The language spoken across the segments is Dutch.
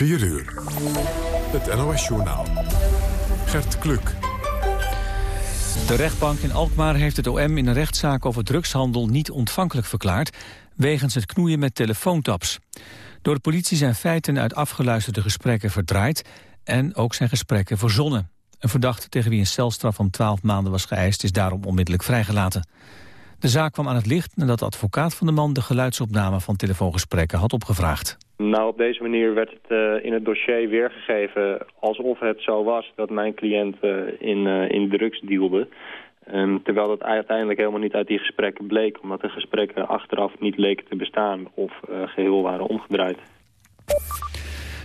4 uur. Het NOS-journaal. Gert Kluk. De rechtbank in Alkmaar heeft het OM in een rechtszaak over drugshandel niet ontvankelijk verklaard, wegens het knoeien met telefoontaps. Door de politie zijn feiten uit afgeluisterde gesprekken verdraaid en ook zijn gesprekken verzonnen. Een verdachte tegen wie een celstraf van 12 maanden was geëist is daarom onmiddellijk vrijgelaten. De zaak kwam aan het licht nadat de advocaat van de man de geluidsopname van telefoongesprekken had opgevraagd. Nou, op deze manier werd het uh, in het dossier weergegeven alsof het zo was dat mijn cliënt uh, in, uh, in drugs dealde. Um, terwijl dat uiteindelijk helemaal niet uit die gesprekken bleek, omdat de gesprekken achteraf niet leken te bestaan of geheel waren omgedraaid.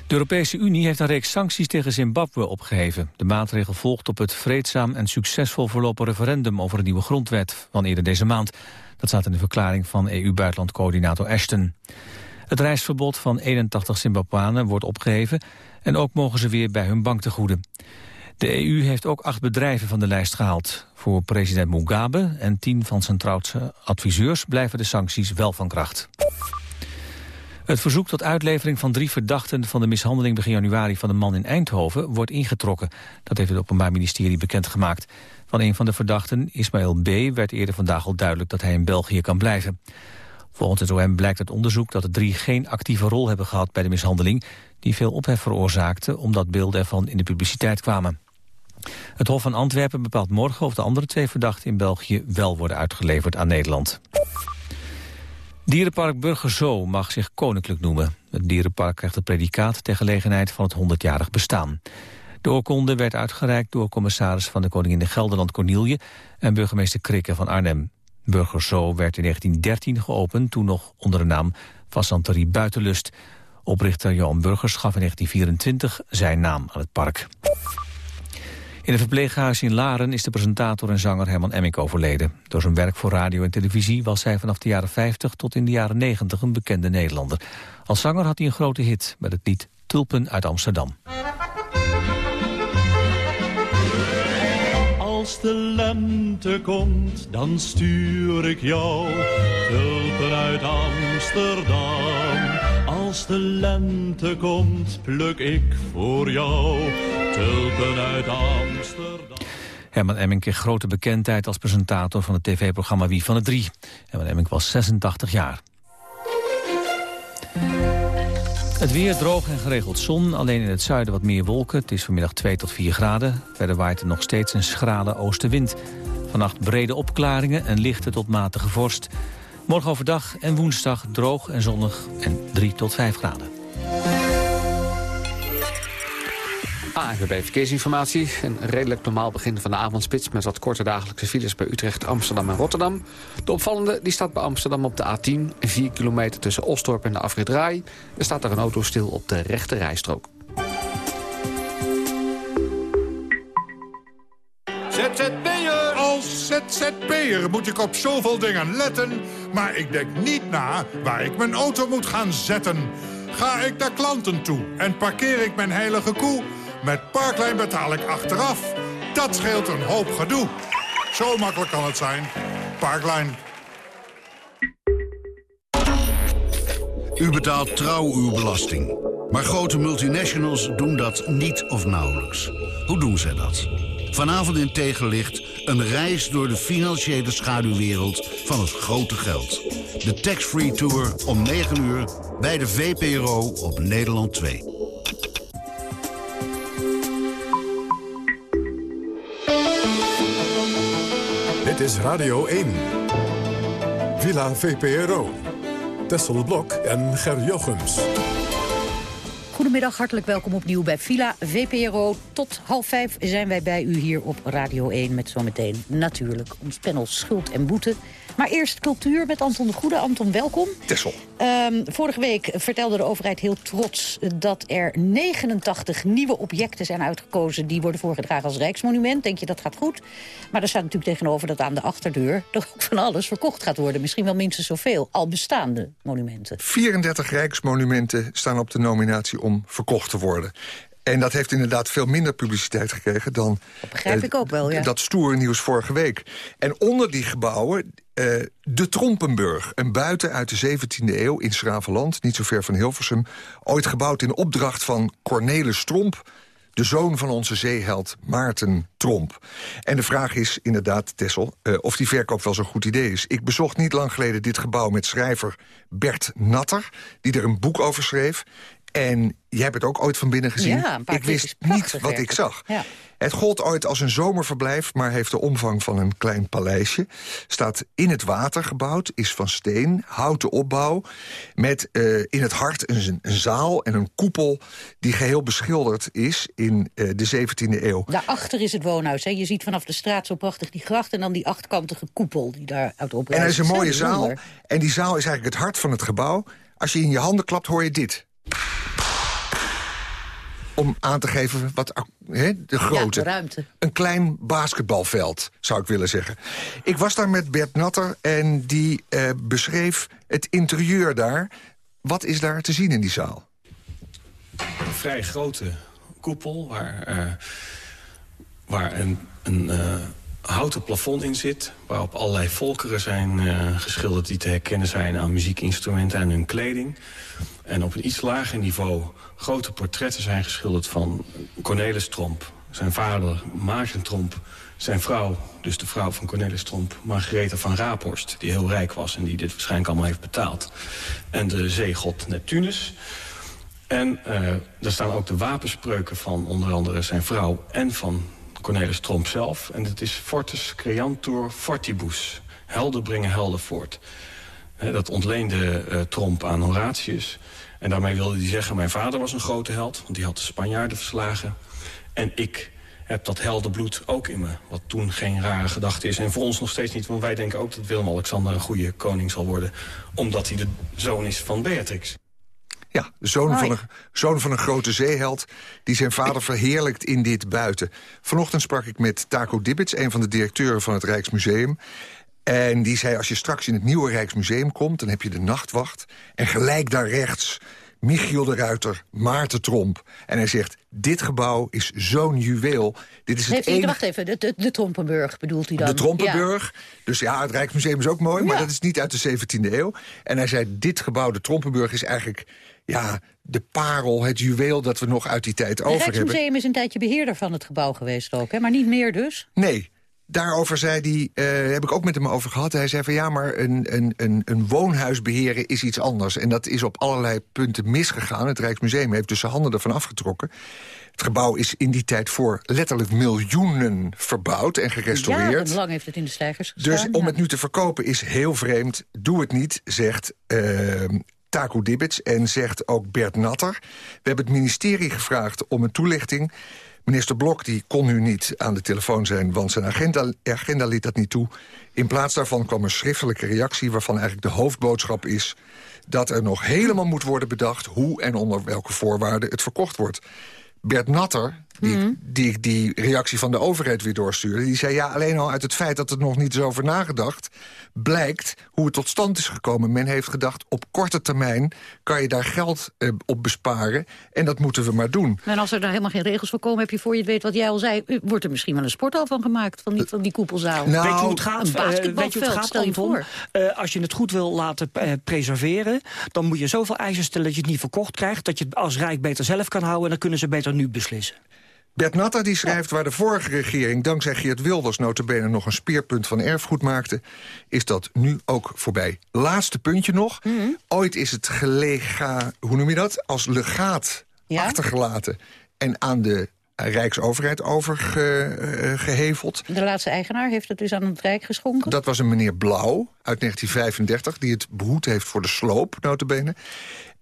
De Europese Unie heeft een reeks sancties tegen Zimbabwe opgeheven. De maatregel volgt op het vreedzaam en succesvol verlopen referendum over een nieuwe grondwet van eerder deze maand. Dat staat in de verklaring van EU-buitenlandcoördinator Ashton. Het reisverbod van 81 Zimbabwanen wordt opgeheven en ook mogen ze weer bij hun bank te goeden. De EU heeft ook acht bedrijven van de lijst gehaald. Voor president Mugabe en tien van zijn trouwste adviseurs blijven de sancties wel van kracht. Het verzoek tot uitlevering van drie verdachten van de mishandeling begin januari van de man in Eindhoven wordt ingetrokken. Dat heeft het Openbaar Ministerie bekendgemaakt. Van een van de verdachten, Ismaël B., werd eerder vandaag al duidelijk dat hij in België kan blijven. Volgens het OM blijkt uit onderzoek dat de drie geen actieve rol hebben gehad bij de mishandeling, die veel ophef veroorzaakte omdat beelden ervan in de publiciteit kwamen. Het Hof van Antwerpen bepaalt morgen of de andere twee verdachten in België wel worden uitgeleverd aan Nederland. Dierenpark Burgerzoo mag zich koninklijk noemen. Het dierenpark krijgt het predicaat ter gelegenheid van het 100-jarig bestaan. De oorkonde werd uitgereikt door commissaris van de Koningin de Gelderland Cornielje en burgemeester Krikke van Arnhem. Burgerzoo werd in 1913 geopend, toen nog onder de naam Fassanterie Buitenlust. Oprichter Johan Burgers gaf in 1924 zijn naam aan het park. In een verpleeghuis in Laren is de presentator en zanger Herman Emmink overleden. Door zijn werk voor radio en televisie was hij vanaf de jaren 50 tot in de jaren 90 een bekende Nederlander. Als zanger had hij een grote hit met het lied Tulpen uit Amsterdam. Als de lente komt, dan stuur ik jou tulpen uit Amsterdam. Als de lente komt, pluk ik voor jou tulpen uit Amsterdam. Herman Emmink kreeg grote bekendheid als presentator van het tv-programma Wie van de Drie. Herman Emmink was 86 jaar. Het weer droog en geregeld zon, alleen in het zuiden wat meer wolken. Het is vanmiddag 2 tot 4 graden. Verder waait er nog steeds een schrale oostenwind. Vannacht brede opklaringen en lichte tot matige vorst. Morgen overdag en woensdag droog en zonnig en 3 tot 5 graden. ANWB Verkeersinformatie. Een redelijk normaal begin van de avondspits... met wat korte dagelijkse files bij Utrecht, Amsterdam en Rotterdam. De opvallende die staat bij Amsterdam op de A10. 4 kilometer tussen Osdorp en de afrit Rai. Er staat er een auto stil op de rechte rijstrook. ZZP'er! Als ZZP'er moet ik op zoveel dingen letten... maar ik denk niet na waar ik mijn auto moet gaan zetten. Ga ik naar klanten toe en parkeer ik mijn heilige koe... met Parklijn betaal ik achteraf. Dat scheelt een hoop gedoe. Zo makkelijk kan het zijn. Parklijn. U betaalt trouw uw belasting. Maar grote multinationals doen dat niet of nauwelijks. Hoe doen zij dat? Vanavond in Tegenlicht een reis door de financiële schaduwwereld van het grote geld. De Tax-Free Tour om 9 uur bij de VPRO op Nederland 2. Is Radio 1. Villa VPRO. Tessel Blok en Ger Jochems. Goedemiddag, hartelijk welkom opnieuw bij Villa VPRO. Tot half vijf zijn wij bij u hier op Radio 1 met zometeen natuurlijk ons panel Schuld en Boete. Maar eerst cultuur met Anton de Goede. Anton, welkom. Tessel. Um, vorige week vertelde de overheid heel trots dat er 89 nieuwe objecten zijn uitgekozen... die worden voorgedragen als Rijksmonument. Denk je, dat gaat goed? Maar er staat natuurlijk tegenover dat aan de achterdeur... er ook van alles verkocht gaat worden. Misschien wel minstens zoveel, al bestaande monumenten. 34 Rijksmonumenten staan op de nominatie om verkocht te worden. En dat heeft inderdaad veel minder publiciteit gekregen dan... Dat begrijp ik ook wel, ja. Dat stoere nieuws vorige week. En onder die gebouwen Eh, de Trompenburg, een buiten uit de 17e eeuw in Schravenland... niet zo ver van Hilversum, ooit gebouwd in opdracht van Cornelis Tromp... de zoon van onze zeeheld Maarten Tromp. En de vraag is inderdaad, Tessel, uh, of die verkoop wel zo'n goed idee is. Ik bezocht niet lang geleden dit gebouw met schrijver Bert Natter... die er een boek over schreef. En jij hebt het ook ooit van binnen gezien. Ja, ik wist prachtig niet wat ik zag. Ja. Het gold ooit als een zomerverblijf, maar heeft de omvang van een klein paleisje. Staat in het water gebouwd, is van steen, houten opbouw... met eh, in het hart een, een zaal en een koepel die geheel beschilderd is in eh, de 17e eeuw. Daarachter is het woonhuis. Hè. Je ziet vanaf de straat zo prachtig die gracht... en dan die achtkantige koepel die daar uit En oprijst. er is een mooie zaal. En die zaal is eigenlijk het hart van het gebouw. Als je in je handen klapt, hoor je dit. Om aan te geven wat de grootte. Ja, de ruimte. Een klein basketbalveld, zou ik willen zeggen. Ik was daar met Bert Natter en die eh, beschreef het interieur daar. Wat is daar te zien in die zaal? een vrij grote koepel waar, eh, waar een, een eh, houten plafond in zit... waarop allerlei volkeren zijn eh, geschilderd die te herkennen zijn aan muziekinstrumenten en hun kleding. En op een iets lager niveau grote portretten zijn geschilderd van Cornelis Tromp. Zijn vader, Maarten Tromp, zijn vrouw, dus de vrouw van Cornelis Tromp... Margaretha van Raaphorst, die heel rijk was en die dit waarschijnlijk allemaal heeft betaald. En de zeegod Neptunus... En uh, er staan ook de wapenspreuken van onder andere zijn vrouw... en van Cornelis Tromp zelf. En het is Fortis Creantur Fortibus. Helden brengen helden voort. Dat ontleende uh, Tromp aan Horatius. En daarmee wilde hij zeggen... mijn vader was een grote held, want die had de Spanjaarden verslagen. En ik heb dat heldenbloed ook in me. Wat toen geen rare gedachte is. En voor ons nog steeds niet, want wij denken ook dat Willem-Alexander... een goede koning zal worden, omdat hij de zoon is van Beatrix. Ja, de zoon, van een, zoon van een grote zeeheld die zijn vader verheerlijkt in dit buiten. Vanochtend sprak ik met Taco Dibbits, een van de directeuren van het Rijksmuseum. En die zei, als je straks in het nieuwe Rijksmuseum komt... dan heb je de nachtwacht en gelijk daar rechts... Michiel de Ruiter, Maarten Tromp. En hij zegt, dit gebouw is zo'n juweel. Dit is het enige... wacht even, de, de, de Trompenburg bedoelt hij dan? De Trompenburg. Dus ja, het Rijksmuseum is ook mooi, maar dat is niet uit de 17e eeuw. En hij zei, dit gebouw, de Trompenburg, is eigenlijk ja, de parel, het juweel dat we nog uit die tijd Ja. over Het hebben. Rijksmuseum is een tijdje beheerder van het gebouw geweest ook, hè? maar niet meer dus. Nee, daarover zei hij, eh, heb ik ook met hem over gehad. Hij zei van ja, maar een, een, een, een woonhuis beheren is iets anders. En dat is op allerlei punten misgegaan. Het Rijksmuseum heeft dus zijn handen ervan afgetrokken. Het gebouw is in die tijd voor letterlijk miljoenen verbouwd en gerestaureerd. Jarenlang heeft het in de stijgers gestaan. Dus om ja. het nu te verkopen is heel vreemd. Doe het niet, zegt eh Taco Dibbits en zegt ook Bert Natter. We hebben het ministerie gevraagd om een toelichting. Minister Blok die kon nu niet aan de telefoon zijn... want zijn agenda, agenda liet dat niet toe. In plaats daarvan kwam een schriftelijke reactie... waarvan eigenlijk de hoofdboodschap is dat er nog helemaal moet worden bedacht... hoe en onder welke voorwaarden het verkocht wordt. Bert Natter, die, Mhm. die die reactie van de overheid weer doorstuurde... die zei, ja, alleen al uit het feit dat er nog niet is over nagedacht... blijkt hoe het tot stand is gekomen. Men heeft gedacht, op korte termijn kan je daar geld eh, op besparen... en dat moeten we maar doen. En als er daar helemaal geen regels voor komen, heb je voor je het weet wat jij al zei... wordt er misschien wel een sporthal van gemaakt, van die, van die koepelzaal. Nou, weet je hoe het gaat? een Eh, weet je hoe basketbalveld, het gaat, stel je Anton? voor. Eh, als je het goed wil laten eh, preserveren... dan moet je zoveel eisen stellen dat je het niet verkocht krijgt... dat je het als Rijk beter zelf kan houden... en dan kunnen ze beter nu beslissen. Bert Natter die schrijft waar de vorige regering... dankzij Geert Wilders notabene nog een speerpunt van erfgoed maakte... is dat nu ook voorbij. Laatste puntje nog. Mhm. Ooit is het gelega, hoe noem je dat? Als legaat Ja? achtergelaten en aan de Rijksoverheid overgeheveld. De laatste eigenaar heeft het dus aan het Rijk geschonken. Dat was een meneer Blauw uit 1935... die het behoed heeft voor de sloop, notabene.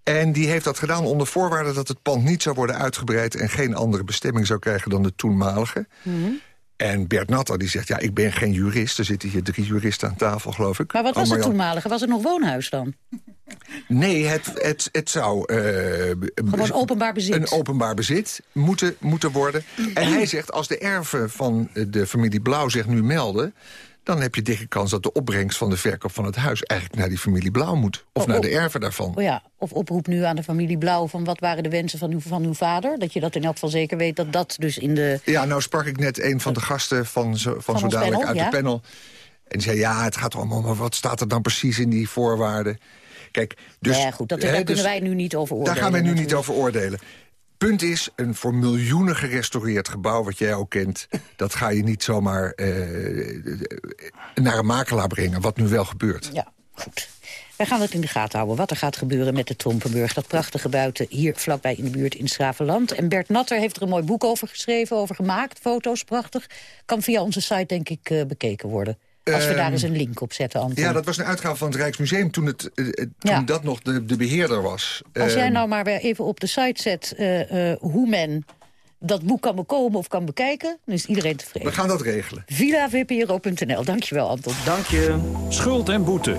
En die heeft dat gedaan onder voorwaarde dat het pand niet zou worden uitgebreid... en geen andere bestemming zou krijgen dan de toenmalige. Mhm. En Bert Natter die zegt, ja, ik ben geen jurist. Er zitten hier drie juristen aan tafel, geloof ik. Maar wat Oh, was het toenmalige? Was het nog woonhuis dan? Nee, het, het, het zou... Gewoon openbaar bezit. Een openbaar bezit moeten, moeten worden. En hij zegt, als de erven van de familie Blauw zich nu melden... dan heb je dikke kans dat de opbrengst van de verkoop van het huis... eigenlijk naar die familie Blauw moet. Of naar de erven daarvan. Oh ja, of oproep nu aan de familie Blauw van wat waren de wensen van uw, van uw vader? Dat je dat in elk geval zeker weet dat dat dus in de... Ja, nou sprak ik net een van de gasten van zo, van Van zo dadelijk panel, uit ja. de panel. die zei, ja, het gaat allemaal, maar wat staat er dan precies in die voorwaarden? Kijk, dus, ja, goed, dat, daar hè, kunnen dus- wij nu niet over oordelen. Daar gaan wij nu niet over oordelen. Punt is, een voor miljoenen gerestaureerd gebouw... wat jij ook kent, dat ga je niet zomaar eh, naar een makelaar brengen. Wat nu wel gebeurt. Ja, goed. Wij gaan het in de gaten houden wat er gaat gebeuren met de Trompenburg. Dat prachtige buiten hier vlakbij in de buurt in Schravenland. En Bert Natter heeft er een mooi boek over geschreven, over gemaakt. Foto's, prachtig. Kan via onze site denk ik eh, bekeken worden. Als we Ehm, daar eens een link op zetten, Anton. Ja, dat was een uitgave van het Rijksmuseum toen, het, eh, eh, toen Ja. dat nog de, de beheerder was. Als jij Ehm, nou maar weer even op de site zet eh, eh, hoe men dat boek kan bekomen of kan bekijken... dan is iedereen tevreden. We gaan dat regelen. VilaVPRO.nl. Dankjewel, Anton. Dank je. Schuld en boete.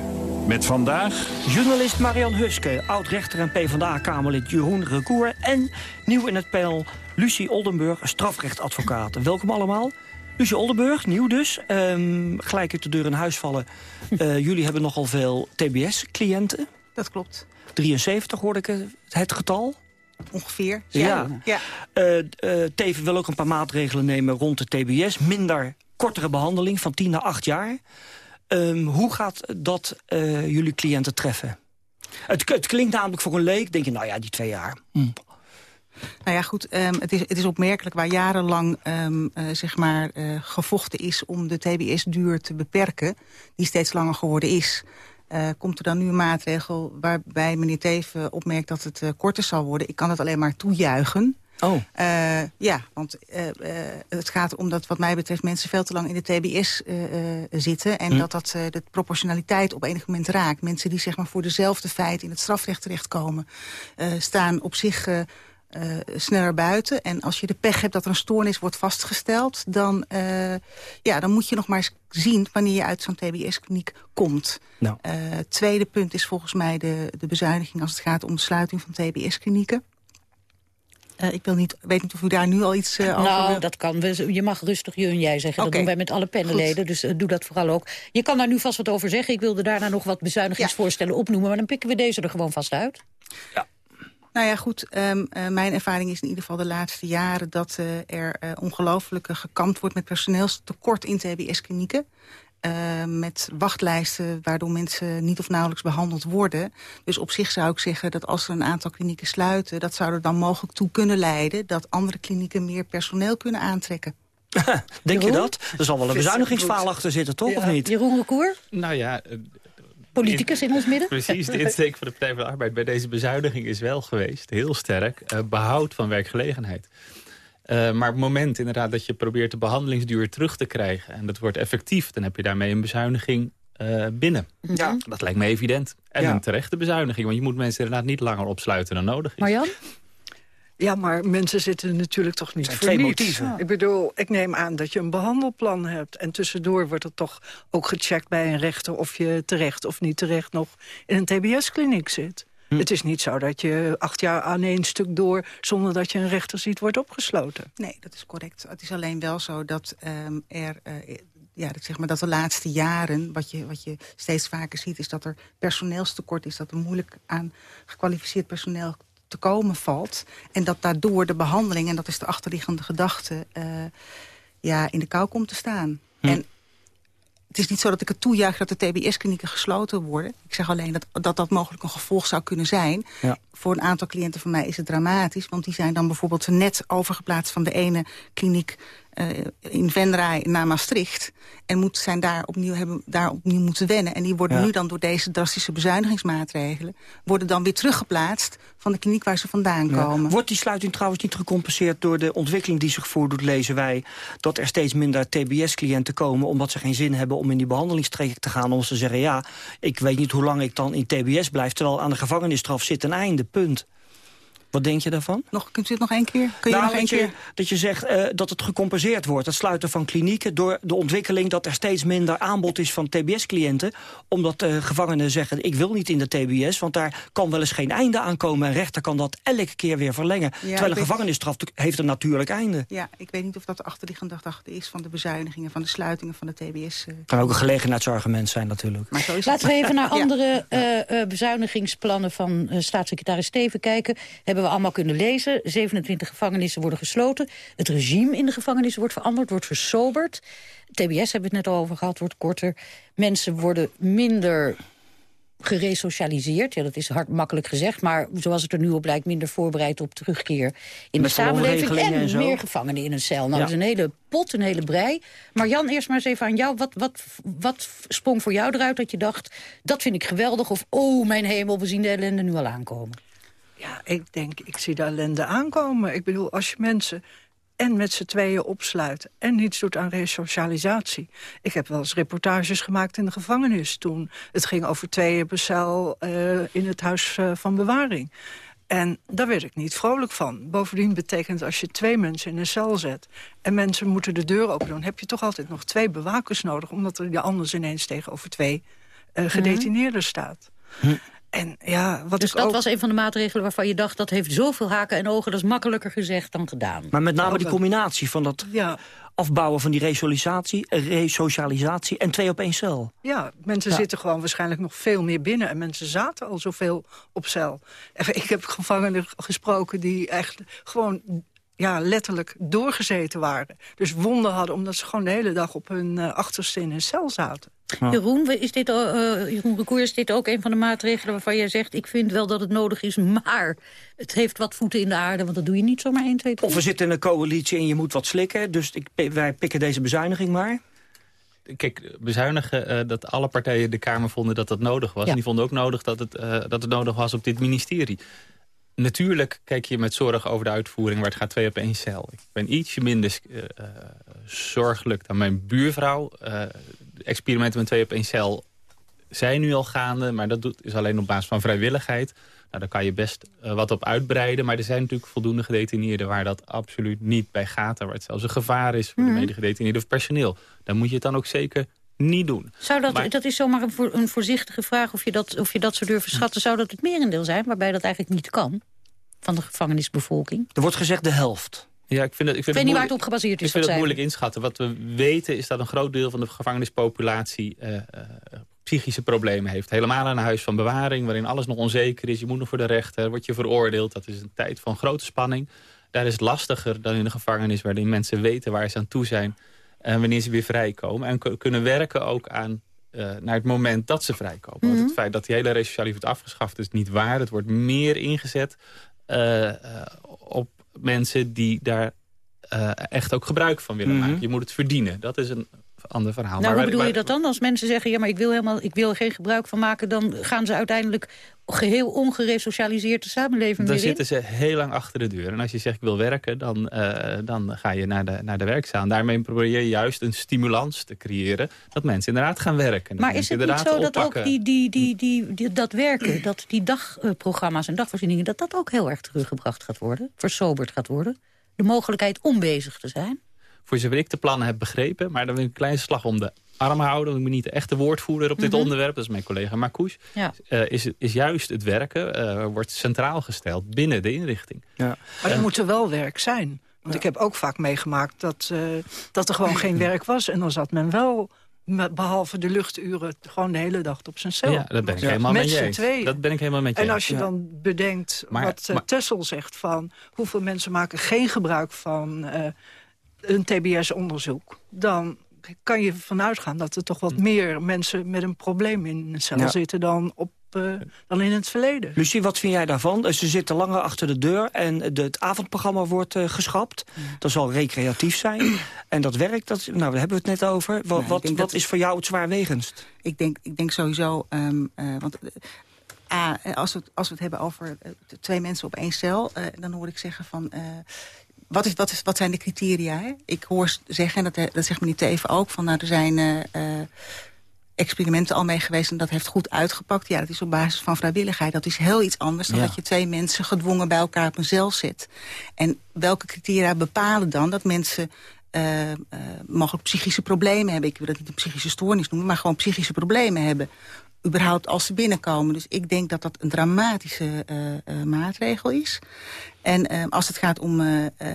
Met vandaag... Journalist Marian Huske, oud-rechter en PvdA-kamerlid Jeroen Recour... en nieuw in het panel Lucie Oldenburg, strafrechtadvocaat. Welkom allemaal. Lucie Oldenburg, nieuw dus. Ehm, gelijk uit de deur in huis vallen. Eh, jullie hebben nogal veel TBS-cliënten. Dat klopt. 73 hoorde ik het- het getal. Ongeveer. Ja. ja. Eh, eh, Teven wil ook een paar maatregelen nemen rond de TBS. Minder kortere behandeling van 10 naar 8 jaar. Ehm, hoe gaat dat eh, jullie cliënten treffen? Het, het klinkt namelijk voor een leek, denk je, nou ja, die twee jaar. Hm. Nou ja, goed, ehm, het, is, het is opmerkelijk waar jarenlang ehm, eh, zeg maar, eh, gevochten is om de TBS-duur te beperken, die steeds langer geworden is. Eh, komt er dan nu een maatregel waarbij meneer Teven opmerkt dat het korter zal worden? Ik kan het alleen maar toejuichen. Oh. Ja, want het gaat om dat wat mij betreft mensen veel te lang in de TBS zitten. En Hm. dat dat de proportionaliteit op enig moment raakt. Mensen die zeg maar voor dezelfde feit in het strafrecht terechtkomen... staan op zich eh, sneller buiten. En als je de pech hebt dat er een stoornis wordt vastgesteld... dan, eh, ja, dan moet je nog maar eens zien wanneer je uit zo'n TBS-kliniek komt. Nou. Eh, het tweede punt is volgens mij de, de bezuiniging... als het gaat om de sluiting van TBS-klinieken. Eh, ik wil niet, weet niet of u daar nu al iets eh, over Nou, wil. dat kan. We- Je mag rustig je en jij zeggen. Dat Oké. doen wij met alle panelleden, dus doe dat vooral ook. Je kan daar nu vast wat over zeggen. Ik wilde daarna nog wat bezuinigingsvoorstellen opnoemen... maar dan pikken we deze er gewoon vast uit. Nou ja, goed. ehm, eh, mijn ervaring is in ieder geval de laatste jaren... dat eh, er eh ongelooflijk gekampt wordt met personeelstekort in TBS-klinieken. Eh, met wachtlijsten waardoor mensen niet of nauwelijks behandeld worden. Dus op zich zou ik zeggen dat als er een aantal klinieken sluiten... dat zou er dan mogelijk toe kunnen leiden... dat andere klinieken meer personeel kunnen aantrekken. Denk je dat? Er zal wel een bezuinigingsfaal achter zitten, toch? Of niet? Jeroen Recour, Nou ja, politicus in ons midden. precies. De insteek van de Partij van de Arbeid bij deze bezuiniging is wel geweest, heel sterk, eh, behoud van werkgelegenheid. Eh, maar op het moment inderdaad dat je probeert de behandelingsduur terug te krijgen... en dat wordt effectief, dan heb je daarmee een bezuiniging eh, binnen. Ja. Dat lijkt me evident. En Ja. een terechte bezuiniging, want je moet mensen inderdaad niet langer opsluiten dan nodig is. Marjan? Ja, maar mensen zitten natuurlijk toch niet voor twee niets. motieven. Ik bedoel, ik neem aan dat je een behandelplan hebt. En tussendoor wordt er toch ook gecheckt bij een rechter... of je terecht of niet terecht nog in een tbs-kliniek zit. Hm. Het is niet zo dat je acht jaar aan één stuk door... zonder dat je een rechter ziet, wordt opgesloten. Nee, dat is correct. Het is alleen wel zo dat ehm, er... eh, ja, dat, zeg maar dat de laatste jaren, wat je, wat je steeds vaker ziet... is dat er personeelstekort is, dat er moeilijk aan gekwalificeerd personeel te komen valt. En dat daardoor de behandeling, en dat is de achterliggende gedachte... eh, ja, in de kou komt te staan. En het is niet zo dat ik het toejuich dat de TBS-klinieken gesloten worden. Ik zeg alleen dat, dat dat mogelijk een gevolg zou kunnen zijn. Ja. Voor een aantal cliënten van mij is het dramatisch. Want die zijn dan bijvoorbeeld net overgeplaatst van de ene kliniek in Venray naar Maastricht. En moet, zijn daar opnieuw, hebben daar opnieuw moeten wennen. En die worden Ja. nu dan door deze drastische bezuinigingsmaatregelen... worden dan weer teruggeplaatst van de kliniek waar ze vandaan Ja. komen. Wordt die sluiting trouwens niet gecompenseerd door de ontwikkeling die zich voordoet, lezen wij, dat er steeds minder TBS-cliënten komen omdat ze geen zin hebben om in die behandelingstraject te gaan. Omdat ze zeggen, ja, ik weet niet hoe lang ik dan in TBS blijf, terwijl aan de gevangenisstraf zit een einde, punt. Wat denk je daarvan? Nog, kunt u het nog één keer? Kun je Nou, nog één dat, je, keer? dat je zegt eh, dat het gecompenseerd wordt, het sluiten van klinieken... door de ontwikkeling dat er steeds minder aanbod is van TBS-cliënten... omdat eh, gevangenen zeggen, ik wil niet in de TBS... want daar kan wel eens geen einde aan komen. Een rechter kan dat elke keer weer verlengen. terwijl een gevangenisstraf heeft een natuurlijk einde. Ja, ik weet niet of dat de achterliggende gedachte is van de bezuinigingen, van de sluitingen van de TBS. eh. kan ook een gelegenheidsargument zijn natuurlijk. Maar zo is Laten het. we even naar andere eh, eh, bezuinigingsplannen van staatssecretaris Steven kijken. Hebben we allemaal kunnen lezen. 27 gevangenissen worden gesloten. Het regime in de gevangenissen wordt veranderd, wordt versoberd. TBS hebben we het net al over gehad, wordt korter. Mensen worden minder geresocialiseerd. Ja, dat is hard makkelijk gezegd, maar zoals het er nu op lijkt... minder voorbereid op terugkeer in Met de samenleving. En, meer gevangenen in een cel. Nou, Ja. dat is een hele pot, een hele brei. Maar Jan, eerst maar eens even aan jou. Wat, wat, wat sprong voor jou eruit dat je dacht... dat vind ik geweldig of oh, mijn hemel, we zien de ellende nu al aankomen? Ja, ik denk, ik zie de ellende aankomen. Ik bedoel, als je mensen en met z'n tweeën opsluit... en niets doet aan resocialisatie. Ik heb wel eens reportages gemaakt in de gevangenis toen. Het ging over tweeën per cel eh, in het huis eh, van bewaring. En daar werd ik niet vrolijk van. Bovendien betekent als je twee mensen in een cel zet... en mensen moeten de deur open doen... heb je toch altijd nog twee bewakers nodig... omdat er anders ineens tegenover twee eh, gedetineerden staat. En ja, wat dus ik dat ook... was een van de maatregelen waarvan je dacht... dat heeft zoveel haken en ogen, dat is makkelijker gezegd dan gedaan. Maar met name die combinatie van dat Ja. afbouwen van die resocialisatie, resocialisatie en twee op één cel. Ja, mensen Ja. zitten gewoon waarschijnlijk nog veel meer binnen. En mensen zaten al zoveel op cel. Ik heb gevangenen gesproken die echt gewoon ja, letterlijk doorgezeten waren. Dus wonden hadden omdat ze gewoon de hele dag op hun eh, achterste in een cel zaten. Jeroen, is dit, uh, Jeroen Recour, is dit ook een van de maatregelen waarvan jij zegt... ik vind wel dat het nodig is, maar het heeft wat voeten in de aarde... want dat doe je niet zomaar 1, 2, 3. Of we zitten in een coalitie en je moet wat slikken, dus ik, wij pikken deze bezuiniging maar. Kijk, bezuinigen eh, dat alle partijen de Kamer vonden dat dat nodig was. Ja. En die vonden ook nodig dat het, eh, dat het nodig was op dit ministerie. Natuurlijk kijk je met zorg over de uitvoering waar het gaat twee op één cel. Ik ben ietsje minder eh, eh, zorgelijk dan mijn buurvrouw. Experimenten met twee op één cel zijn nu al gaande, maar dat doet, is alleen op basis van vrijwilligheid. Nou, daar kan je best eh, wat op uitbreiden. Maar er zijn natuurlijk voldoende gedetineerden waar dat absoluut niet bij gaat. En waar het zelfs een gevaar is voor Mhm. de medegedetineerden of personeel. Dan moet je het dan ook zeker niet doen. Zou dat, Maar- dat is zomaar een, voor- een voorzichtige vraag of je, dat, of je dat zou durven schatten. Zou dat het merendeel zijn, waarbij dat eigenlijk niet kan? Van de gevangenisbevolking? Er wordt gezegd de helft. Ja, ik vind het, ik vind Ik weet niet waar het moeilijk- op gebaseerd is. Ik vind wat het moeilijk inschatten. Wat we weten is dat een groot deel van de gevangenispopulatie eh, eh, psychische problemen heeft. Helemaal in een huis van bewaring, waarin alles nog onzeker is. Je moet nog voor de rechter, word je veroordeeld. Dat is een tijd van grote spanning. Daar is het lastiger dan in de gevangenis, waarin mensen weten waar ze aan toe zijn. En wanneer ze weer vrijkomen. En kunnen werken ook aan eh, naar het moment dat ze vrijkomen. Want Mhm. het feit dat die hele resocialisatie wordt afgeschaft is niet waar. Het wordt meer ingezet op mensen die daar eh, echt ook gebruik van willen Mhm. maken. Je moet het verdienen. Dat is een ander verhaal. Nou, Maar hoe bedoel je dat dan? Als mensen zeggen, ja, maar ik wil, helemaal, ik wil er geen gebruik van maken... dan gaan ze uiteindelijk geheel ongeresocialiseerd de samenleving Dan weer in? zitten ze heel lang achter de deur. En als je zegt ik wil werken, dan, eh, dan ga je naar de, naar de werkzaal. Daarmee probeer je juist een stimulans te creëren... dat mensen inderdaad gaan werken. Maar is het niet zo dat ook die, die, die, die- dat werken, dat die dagprogramma's en dagvoorzieningen... dat dat ook heel erg teruggebracht gaat worden, versoberd gaat worden? De mogelijkheid om bezig te zijn? Voor zover ik de plannen heb begrepen. Maar dan wil ik een kleine slag om de arm houden. want Ik ben niet de echte woordvoerder op dit Mhm. onderwerp. Dat is mijn collega Marcouch. Ja. Eh, is, is juist het werken eh, wordt centraal gesteld binnen de inrichting. Ja. Maar er moet er wel werk zijn. Want ik heb ook vaak meegemaakt dat, eh, dat er gewoon geen werk was. En dan zat men wel, met- behalve de luchturen, gewoon de hele dag op zijn cel. Ja, dat ben ik Ja. helemaal met met je z'n eens. tweeën. Dat ben ik helemaal met je En als je Ja. dan bedenkt Maar- wat uh, maar- Tessel zegt van... hoeveel mensen maken geen gebruik van eh, een TBS-onderzoek... dan kan je vanuit gaan dat er toch wat meer mensen met een probleem in een cel Ja. zitten... Dan, op, eh, dan in het verleden. Lucie, wat vind jij daarvan? Eh, Ze zitten langer achter de deur en de, het avondprogramma wordt eh, geschrapt. Dat zal recreatief zijn. en dat werkt, dat, nou, daar hebben we het net over. Wat, wat, denk wat dat- is voor jou het zwaarwegendst? Ik denk, ik denk sowieso, ehm, eh, want A, als we, het- als we het hebben over twee mensen op één cel... dan hoor ik zeggen van, wat, is, wat, is, wat zijn de criteria? Hè? Ik hoor zeggen, en dat, dat zegt meneer Teven ook... van nou, er zijn eh, eh, experimenten al mee geweest en dat heeft goed uitgepakt. Ja, dat is op basis van vrijwilligheid. Dat is heel iets anders dan Ja. dat je twee mensen gedwongen bij elkaar op een cel zet. En welke criteria bepalen dan dat mensen eh, mogelijk psychische problemen hebben. Ik wil dat niet een psychische stoornis noemen, maar gewoon psychische problemen hebben. Überhaupt als ze binnenkomen. Dus ik denk dat dat een dramatische eh, eh, maatregel is. En eh, als het gaat om eh,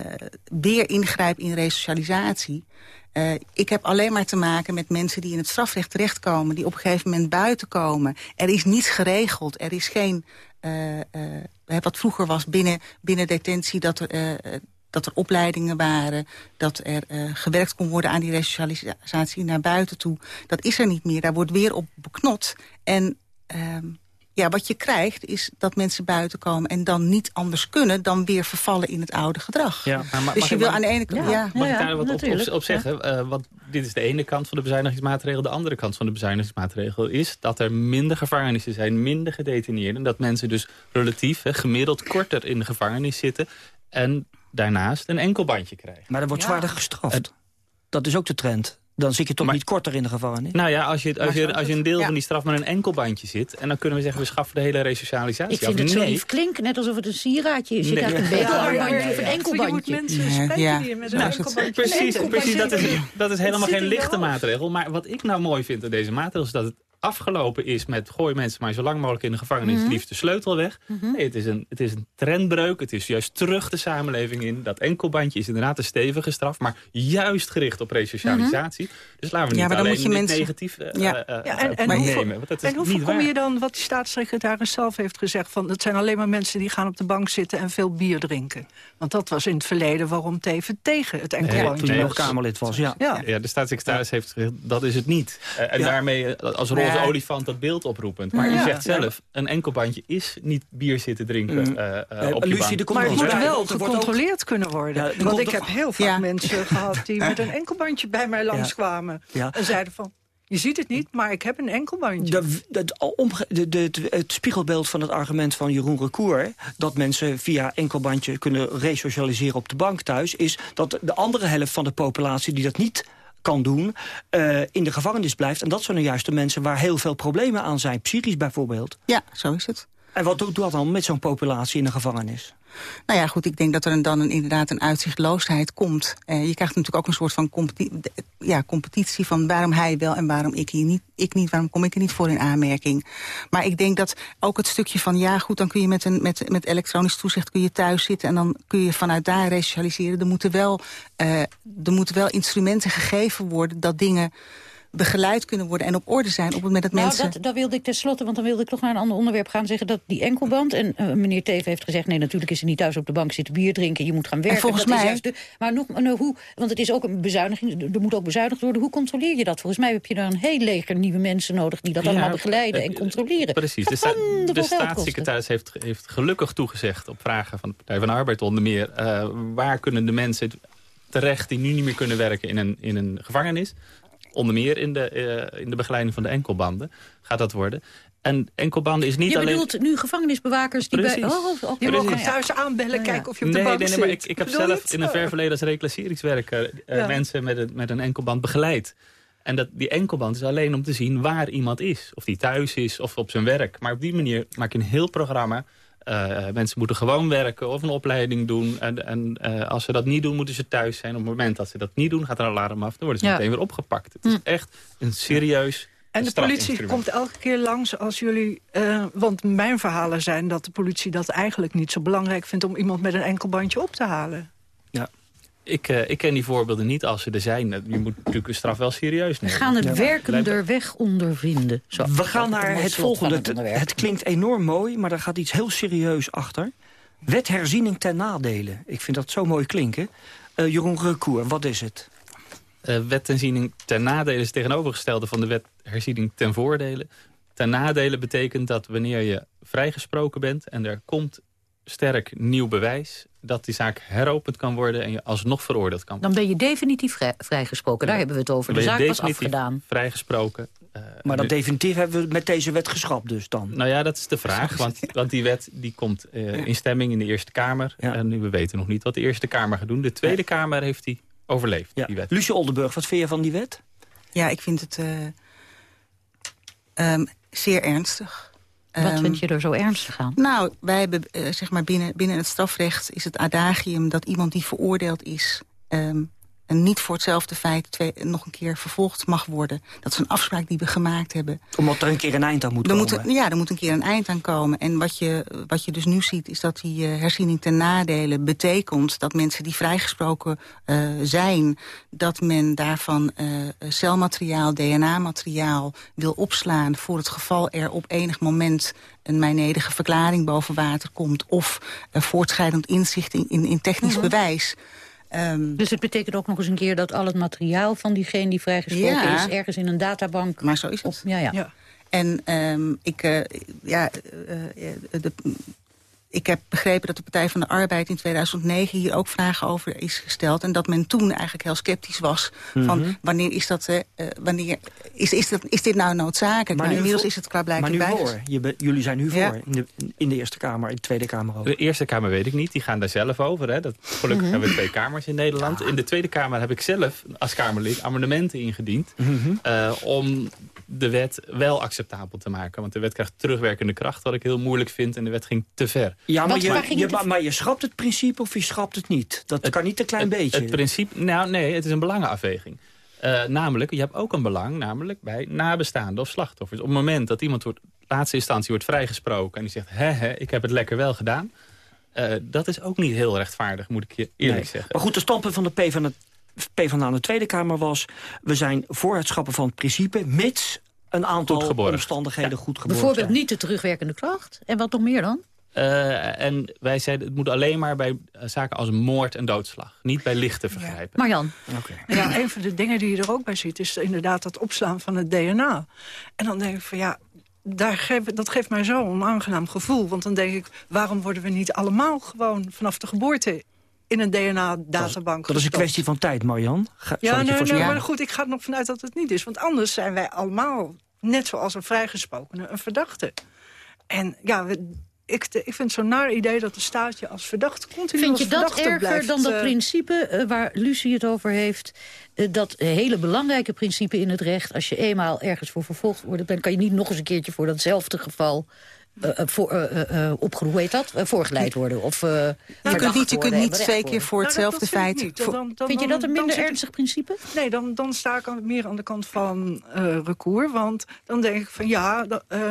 weer ingrijpen in resocialisatie... ik heb alleen maar te maken met mensen die in het strafrecht terechtkomen... die op een gegeven moment buiten komen. Er is niets geregeld, er is geen... wat vroeger was binnen, binnen detentie... dat er, dat er opleidingen waren, dat er gewerkt kon worden aan die resocialisatie naar buiten toe. Dat is er niet meer. Daar wordt weer op beknot. En um, ja, wat je krijgt is dat mensen buiten komen... en dan niet anders kunnen dan weer vervallen in het oude gedrag. Ja, maar, dus je wil aan de ene kant... Ja, mag ik daar wat op, op, op, zeggen? Uh, want dit is de ene kant van de bezuinigingsmaatregel. De andere kant van de bezuinigingsmaatregel is dat er minder gevangenissen zijn... minder gedetineerden. Dat mensen dus relatief, hè, gemiddeld korter in de gevangenis zitten... en daarnaast een enkelbandje krijgen. Maar er wordt zwaarder gestraft. dat is ook de trend dan zit je toch niet korter in de gevangenis? Nou ja, als je, als je, als je een deel van die straf met een enkelbandje zit... en dan kunnen we zeggen, we schaffen de hele resocialisatie Ik vind het zo lief klinken, net alsof het een sieraadje is. Je nee. krijgt een betelarmbandje of een enkelbandje. Je mensen spreken die met een enkelbandje. Precies, precies dat, is, dat is helemaal geen lichte maatregel. Maar wat ik nou mooi vind aan deze maatregel... is dat het afgelopen is met gooi mensen maar zo lang mogelijk in de gevangenis, mm -hmm. liefst de sleutel weg. Mhm. nee, het, is een, het is een trendbreuk, het is juist terug de samenleving in. Dat enkelbandje is inderdaad een stevige straf, maar juist gericht op resocialisatie. Mhm. Dus laten we niet ja, alleen mensen... negatief uh, ja. Uh, ja, en, en nemen. Want dat is en hoe kom je dan, wat de staatssecretaris zelf heeft gezegd, van het zijn alleen maar mensen die gaan op de bank zitten en veel bier drinken. Want dat was in het verleden waarom Teven tegen het enkelbandje nee, toen nog Kamerlid was. Ja. Ja. ja, de staatssecretaris heeft gezegd, dat is het niet. Uh, en daarmee, als rol als olifant dat beeld oproepend. Maar je zegt zelf, een enkelbandje is niet bier zitten drinken mm. uh, op Lucie, Maar het moet wel gecontroleerd kunnen worden. Want ik heb heel vaak mensen gehad die met een enkelbandje bij mij langskwamen. En zeiden van, je ziet het niet, maar ik heb een enkelbandje. De, de, de, het spiegelbeeld van het argument van Jeroen Recour... dat mensen via enkelbandje kunnen resocialiseren op de bank thuis... is dat de andere helft van de populatie die dat niet kan doen, uh, in de gevangenis blijft. En dat zijn nou juist de mensen waar heel veel problemen aan zijn. Psychisch bijvoorbeeld. Ja, zo is het. En wat doet dat dan met zo'n populatie in de gevangenis? Nou ja, goed, ik denk dat er dan inderdaad een uitzichtloosheid komt. Uh, je krijgt natuurlijk ook een soort van ja, competitie van waarom hij wel en waarom ik hier niet. Ik niet, waarom kom ik er niet voor in aanmerking? Maar ik denk dat ook het stukje van ja, goed, dan kun je met, een, met, met elektronisch toezicht kun je thuis zitten en dan kun je vanuit daar resocialiseren. Er moeten wel, uh, er moeten wel instrumenten gegeven worden dat dingen begeleid kunnen worden en op orde zijn op het moment dat nou, mensen... Dat, dat wilde ik tenslotte, want dan wilde ik toch naar een ander onderwerp gaan zeggen... dat die enkelband, en uh, meneer Teven heeft gezegd... nee, natuurlijk is hij niet thuis op de bank zitten bier drinken... je moet gaan werken. En volgens dat mij... Is juist de, maar nog, nou, hoe, want het is ook een bezuiniging, er moet ook bezuinigd worden. Hoe controleer je dat? Volgens mij heb je dan een heel leger nieuwe mensen nodig... die dat allemaal begeleiden en controleren. Precies, de, sta de staatssecretaris heeft, heeft gelukkig toegezegd... op vragen van de Partij van de Arbeid onder meer... Uh, waar kunnen de mensen terecht die nu niet meer kunnen werken in een, in een gevangenis onder meer in de, uh, in de begeleiding van de enkelbanden gaat dat worden. En enkelbanden is niet je alleen... Je bedoelt nu gevangenisbewakers die Precies. bij... Oh, je mogen thuis aanbellen, kijken of je op de bank nee, nee, maar ik, ik heb zelf in een ver verleden als reclasseringswerker... Uh, ja. mensen met een, met een enkelband begeleid. En dat, die enkelband is alleen om te zien waar iemand is. Of die thuis is of op zijn werk. Maar op die manier maak je een heel programma uh, mensen moeten gewoon werken of een opleiding doen. En, en uh, als ze dat niet doen, moeten ze thuis zijn. Op het moment dat ze dat niet doen, gaat er een alarm af. Dan worden ze ja. meteen weer opgepakt. Het is hm. echt een serieus En de politie komt elke keer langs als jullie... Uh, want mijn verhalen zijn dat de politie dat eigenlijk niet zo belangrijk vindt... om iemand met een enkelbandje op te halen. Ik, uh, ik ken die voorbeelden niet als ze er zijn. Je moet natuurlijk een straf wel serieus nemen. We gaan het ja. werkender weg ondervinden. Zo. We gaan naar het volgende. Het, het, klinkt enorm mooi, maar daar gaat iets heel serieus achter. Wetherziening ten nadele. Ik vind dat zo mooi klinken. Uh, Jeroen Recour, wat is het? Uh, wetherziening ten nadele is tegenovergestelde van de wetherziening ten voordele. Ten nadele betekent dat wanneer je vrijgesproken bent... en er komt sterk nieuw bewijs dat die zaak heropend kan worden en je alsnog veroordeeld kan worden. Dan ben je definitief vrij, vrijgesproken. Daar ja. hebben we het over. De zaak was afgedaan. vrijgesproken. Uh, maar dat definitief hebben we met deze wet geschrapt dus dan? Nou ja, dat is de vraag. Want, want die wet die komt uh, ja. in stemming in de Eerste Kamer. Ja. En nu we weten nog niet wat de Eerste Kamer gaat doen. De Tweede Kamer heeft die overleefd, die wet. Lucie Oldenburg, wat vind je van die wet? Ja, ik vind het uh, um, zeer ernstig. Wat vind je er zo ernstig aan? Nou, wij hebben, uh, zeg maar binnen, binnen het strafrecht is het adagium dat iemand die veroordeeld is... Um, en niet voor hetzelfde feit twee, nog een keer vervolgd mag worden. Dat is een afspraak die we gemaakt hebben. Omdat er een keer een eind aan moet er komen. Moet, ja, er moet een keer een eind aan komen. En wat je, wat je dus nu ziet is dat die uh, herziening ten nadele betekent... dat mensen die vrijgesproken uh, zijn... dat men daarvan uh, celmateriaal, DNA-materiaal wil opslaan... voor het geval er op enig moment een mijnedige verklaring boven water komt... of voortschrijdend inzicht in, in, in technisch Mhm. bewijs... Um, dus het betekent ook nog eens een keer dat al het materiaal van diegene die vrijgesproken ja, is... ergens in een databank... Maar zo is het. Op, ja, ja. ja. En um, ik, uh, ja, uh, de, ik heb begrepen dat de Partij van de Arbeid in 2009 hier ook vragen over is gesteld. En dat men toen eigenlijk heel sceptisch was. Mhm. Van wanneer is dat, uh, wanneer, is, is, dat, is dit nou noodzakelijk? Maar, maar inmiddels is het qua Maar nu bij. voor. Je be, jullie zijn nu voor. In, de, in de Eerste Kamer, in de Tweede Kamer ook. De Eerste Kamer weet ik niet. Die gaan daar zelf over. Hè. Dat, gelukkig Mhm. hebben we twee kamers in Nederland. In de Tweede Kamer heb ik zelf als Kamerlid amendementen ingediend. Mhm. Uh, om de wet wel acceptabel te maken. Want de wet krijgt terugwerkende kracht, wat ik heel moeilijk vind. En de wet ging te ver. Ja, maar, je, je, maar, maar je schrapt het principe of je schrapt het niet? Dat kan niet een klein het, beetje. Het principe, nou nee, het is een belangenafweging. Uh, namelijk, je hebt ook een belang, namelijk bij nabestaanden of slachtoffers. Op het moment dat iemand wordt, laatste instantie wordt vrijgesproken... en die zegt, hè, hè, ik heb het lekker wel gedaan... Uh, dat is ook niet heel rechtvaardig, moet ik je eerlijk nee. zeggen. Maar goed, de standpunt van de P van de PvdA in de Tweede Kamer was... we zijn voor het schrappen van het principe, mits een aantal omstandigheden ja. goed geborgd Bijvoorbeeld zijn. niet de terugwerkende kracht. En wat nog meer dan? Uh, en wij zeiden, het moet alleen maar bij uh, zaken als moord en doodslag. Niet bij lichte vergrijpen. Ja. Marjan? Okay. Ja, een van de dingen die je er ook bij ziet... is inderdaad het opslaan van het DNA. En dan denk ik van ja... Daar geef, dat geeft mij zo'n onaangenaam gevoel. Want dan denk ik, waarom worden we niet allemaal gewoon vanaf de geboorte in een DNA-databank Dat is een kwestie van tijd, Marjan. Ga, ja, nee, nee, maar goed, ik ga er nog vanuit dat het niet is. Want anders zijn wij allemaal, net zoals een vrijgespokene, een verdachte. En ja, we, ik, ik vind het zo'n naar idee dat de staat je als verdachte continu Vind je dat erger blijft, dan dat uh, principe uh, waar Lucie het over heeft? Uh, dat hele belangrijke principe in het recht... als je eenmaal ergens voor vervolgd wordt... dan kan je niet nog eens een keertje voor datzelfde geval... Uh, voor, uh, uh, opgeroepen, weet dat? voorgeleid worden. Of, je kunt niet, je kunt niet twee keer voor hetzelfde nou, feit... Dan, dan, vind je dat een minder dan, ernstig principe? Nee, dan, dan sta ik meer aan de kant van recours. Want dan denk ik van ja,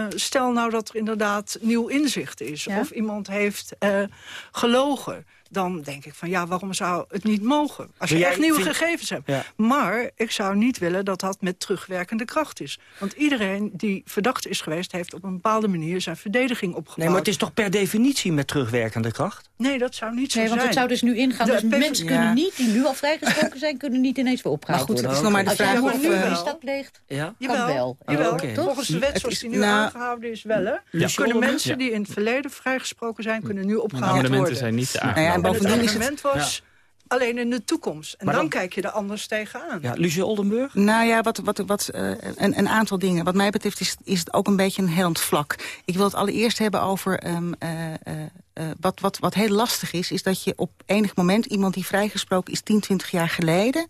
stel nou dat er inderdaad nieuw inzicht is. Ja? Of iemand heeft gelogen dan denk ik van ja, waarom zou het niet mogen? Als je jij echt nieuwe vindt- gegevens hebt. Ja. Maar ik zou niet willen dat dat met terugwerkende kracht is. Want iedereen die verdacht is geweest... heeft op een bepaalde manier zijn verdediging opgebouwd. Nee, maar het is toch per definitie met terugwerkende kracht? Nee, dat zou niet zo Nee, want zijn. het zou dus nu ingaan. De Dus mensen kunnen niet, die nu al vrijgesproken zijn... kunnen niet ineens weer opgehaald Maar goed, worden. het is nog maar de Als jij vraag of, nu misdaad pleegt, Ja? kan Jawel, wel. jawel. oké. volgens de wet zoals die nu nou- aangehouden is wel. Hè? Ja. Kunnen mensen die in het verleden vrijgesproken zijn... kunnen nu opgehaald amendementen worden. zijn niet Nou ja, en bovendien is het... was alleen in de toekomst. En dan- kijk je er anders tegenaan. Ja, Lucie Oldenburg? Nou ja, wat, wat, wat, eh, een, een aantal dingen. Wat mij betreft is, is het ook een beetje een hellend vlak. Ik wil het allereerst hebben over... ehm, eh, eh, eh, wat, wat, wat heel lastig is, is dat je op enig moment... iemand die vrijgesproken is 10, 20 jaar geleden...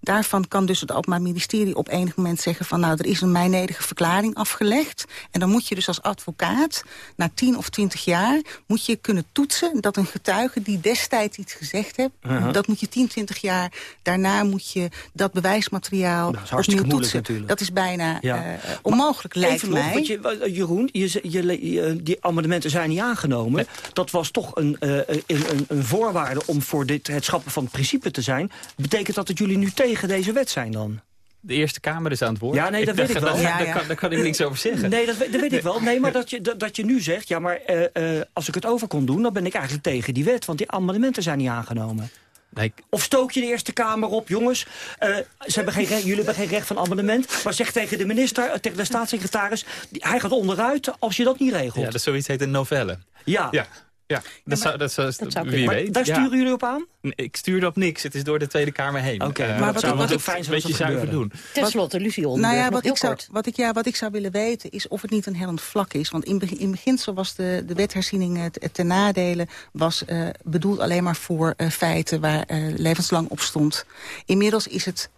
daarvan kan dus het Openbaar Ministerie op enig moment zeggen... van nou, er is een mijnedige verklaring afgelegd. En dan moet je dus als advocaat, na 10 of 20 jaar... moet je kunnen toetsen dat een getuige die destijds iets gezegd heeft... Dat moet je 10, 20 jaar... daarna moet je dat bewijsmateriaal Dat hartstikke opnieuw moeilijk toetsen. natuurlijk. Dat is bijna Ja. eh, onmogelijk, lijkt Even mij. want je, Jeroen, je, je, die amendementen zijn niet aangenomen. Dat was toch een, eh, een, een, een voorwaarde om voor dit, het schappen van het principe te zijn. Betekent dat dat jullie nu tegen deze wet zijn dan? De Eerste Kamer is aan het woord. Ja, nee, dat weet ik wel. Daar, Ja, daar ja. kan, daar kan ik niks over zeggen. Nee, dat, weet- dat weet ik wel. Nee, maar dat je, dat, dat je nu zegt, ja, maar eh, eh, als ik het over kon doen... dan ben ik eigenlijk tegen die wet, want die amendementen zijn niet aangenomen. Nee, ik- Of stook je de Eerste Kamer op, jongens, eh, ze hebben geen recht, jullie hebben geen recht van amendement... maar zeg tegen de minister, tegen de staatssecretaris... die- hij gaat onderuit als je dat niet regelt. ja, dat zoiets heet een novelle. Ja. Ja, ja. Dat, zou, dat, zou, dat zou wie weet. daar ja. sturen jullie op aan? Nee, Ik stuur op niks. Het is door de Tweede Kamer heen. Oké, Eh, maar wat zou wat ik- fijn zou beetje dat zuiver gebeuren. doen. Ten slotte, Lucie Oldenburg, Nou ja, wat heel ik, zou, kort. wat, ik, ja, wat ik zou willen weten is of het niet een hellend vlak is. Want in, in beginsel was de, de wetherziening ten nadele... was eh, bedoeld alleen maar voor eh, feiten waar eh, levenslang op stond. Inmiddels is het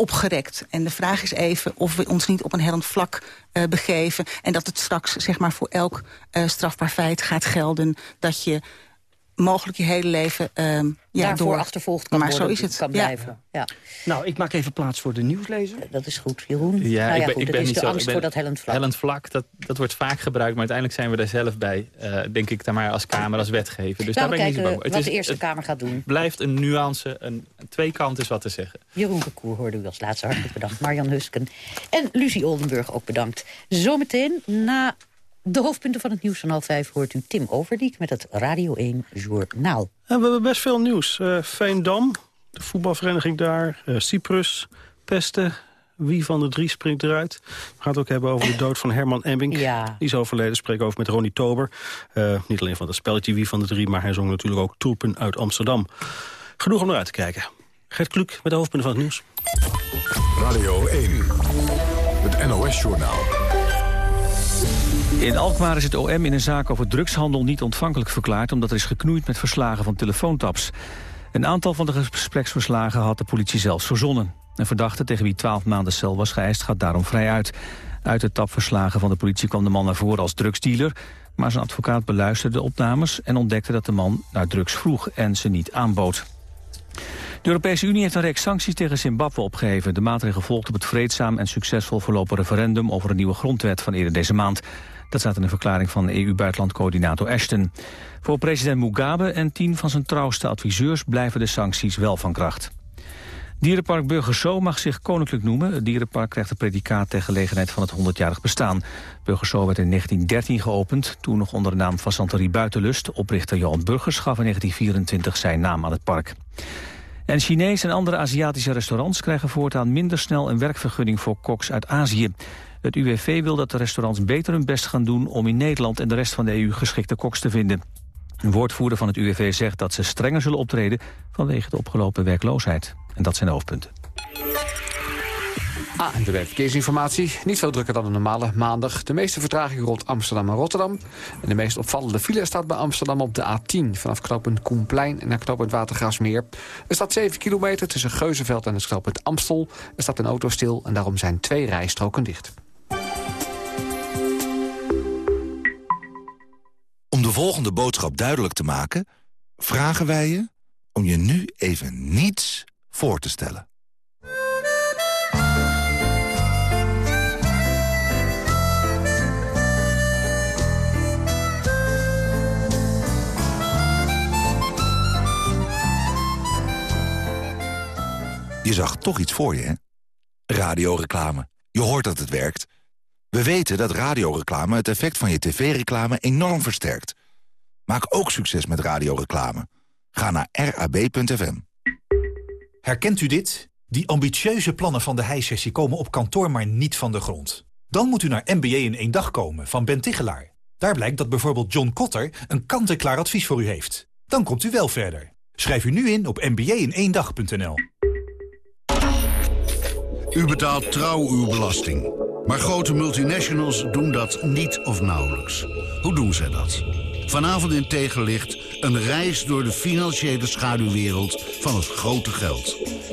opgerekt. En de vraag is even of we ons niet op een hellend vlak eh, begeven... en dat het straks zeg maar, voor elk eh, strafbaar feit gaat gelden... dat je mogelijk je hele leven um, ja, Daarvoor door. achtervolgd kan maar worden, zo is het. kan blijven. Ja. Nou, ik maak even plaats voor de nieuwslezer. Dat is goed, Jeroen. Ja, nou ja, ik ben, goed, ik ben is niet de zo, angst ben- voor dat hellend vlak. Hellend vlak, dat, dat wordt vaak gebruikt, maar uiteindelijk zijn we daar zelf bij. eh, denk ik daar maar als Kamer, als wetgever. Dus Laten daar ben ik niet bang voor. wat Het de is- Eerste het Kamer gaat doen. blijft een nuance, een, twee kanten is wat te zeggen. Jeroen Recour hoorde u als laatste hartelijk bedankt. Marjan Husken en Lucie Oldenburg ook bedankt. Zometeen na de hoofdpunten van het nieuws van half vijf... hoort u Tim Overdiek met het Radio 1 Journaal. En we hebben best veel nieuws. Eh Veendam, de voetbalvereniging daar, eh, Cyprus, pesten. Wie van de drie springt eruit? We gaan het ook hebben over de dood van Herman Emmink. Ja. Die is overleden, spreken over met Ronnie Tober. Eh, niet alleen van het spelletje Wie van de drie... maar hij zong natuurlijk ook Tulpen uit Amsterdam. Genoeg om naar uit te kijken. Gert Kluk met de hoofdpunten van het nieuws. Radio 1, het NOS-journaal. In Alkmaar is het OM in een zaak over drugshandel niet ontvankelijk verklaard... omdat er is geknoeid met verslagen van telefoontaps. Een aantal van de gespreksverslagen had de politie zelfs verzonnen. Een verdachte tegen wie 12 maanden cel was geëist gaat daarom vrij uit. Uit de tapverslagen van de politie kwam de man naar voren als drugsdealer... maar zijn advocaat beluisterde de opnames en ontdekte dat de man naar drugs vroeg en ze niet aanbood. De Europese Unie heeft een reeks sancties tegen Zimbabwe opgeheven. De maatregel volgt op het vreedzaam en succesvol verlopen referendum... over een nieuwe grondwet van eerder deze maand. Dat staat in een verklaring van EU-buitenlandcoördinator Ashton. Voor president Mugabe en tien van zijn trouwste adviseurs... blijven de sancties wel van kracht. Dierenpark Burgerso mag zich koninklijk noemen. Het dierenpark krijgt het predicaat ter gelegenheid van het 100-jarig bestaan. Burgerso werd in 1913 geopend, toen nog onder de naam Fassanterie Buitenlust. Oprichter Johan Burgers gaf in 1924 zijn naam aan het park. En Chinees en andere Aziatische restaurants krijgen voortaan minder snel een werkvergunning voor koks uit Azië. Het UWV wil dat de restaurants beter hun best gaan doen om in Nederland en de rest van de EU geschikte koks te vinden. Een woordvoerder van het UWV zegt dat ze strenger zullen optreden vanwege de opgelopen werkloosheid. En dat zijn de hoofdpunten. ANWB Verkeersinformatie. Niet veel drukker dan een normale maandag. De meeste vertraging rond Amsterdam en Rotterdam. En de meest opvallende file staat bij Amsterdam op de A10... vanaf knooppunt Koenplein naar knooppunt Watergraafsmeer. Er staat 7 kilometer tussen Geuzenveld en het knooppunt Amstel. Er staat een auto stil en daarom zijn twee rijstroken dicht. Om de volgende boodschap duidelijk te maken... vragen wij je om je nu even niets voor te stellen. Je zag toch iets voor je, hè? Radioreclame. Je hoort dat het werkt. We weten dat radioreclame het effect van je tv-reclame enorm versterkt. Maak ook succes met radioreclame. Ga naar rab.fm. Herkent u dit? Die ambitieuze plannen van de heissessie komen op kantoor maar niet van de grond. Dan moet u naar MBA in één dag komen van Ben Tichelaar. Daar blijkt dat bijvoorbeeld John Kotter een kant-en-klaar advies voor u heeft. Dan komt u wel verder. Schrijf u nu in op mba-in-één-dag.nl. U betaalt trouw uw belasting. Maar grote multinationals doen dat niet of nauwelijks. Hoe doen zij dat? Vanavond in Tegenlicht een reis door de financiële schaduwwereld van het grote geld.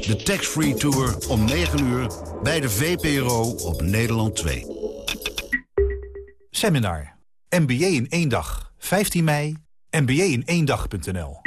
De Tax-Free Tour om 9 uur bij de VPRO op Nederland 2. Seminar. MBA in één dag. 15 mei. mba-in-één-dag.nl.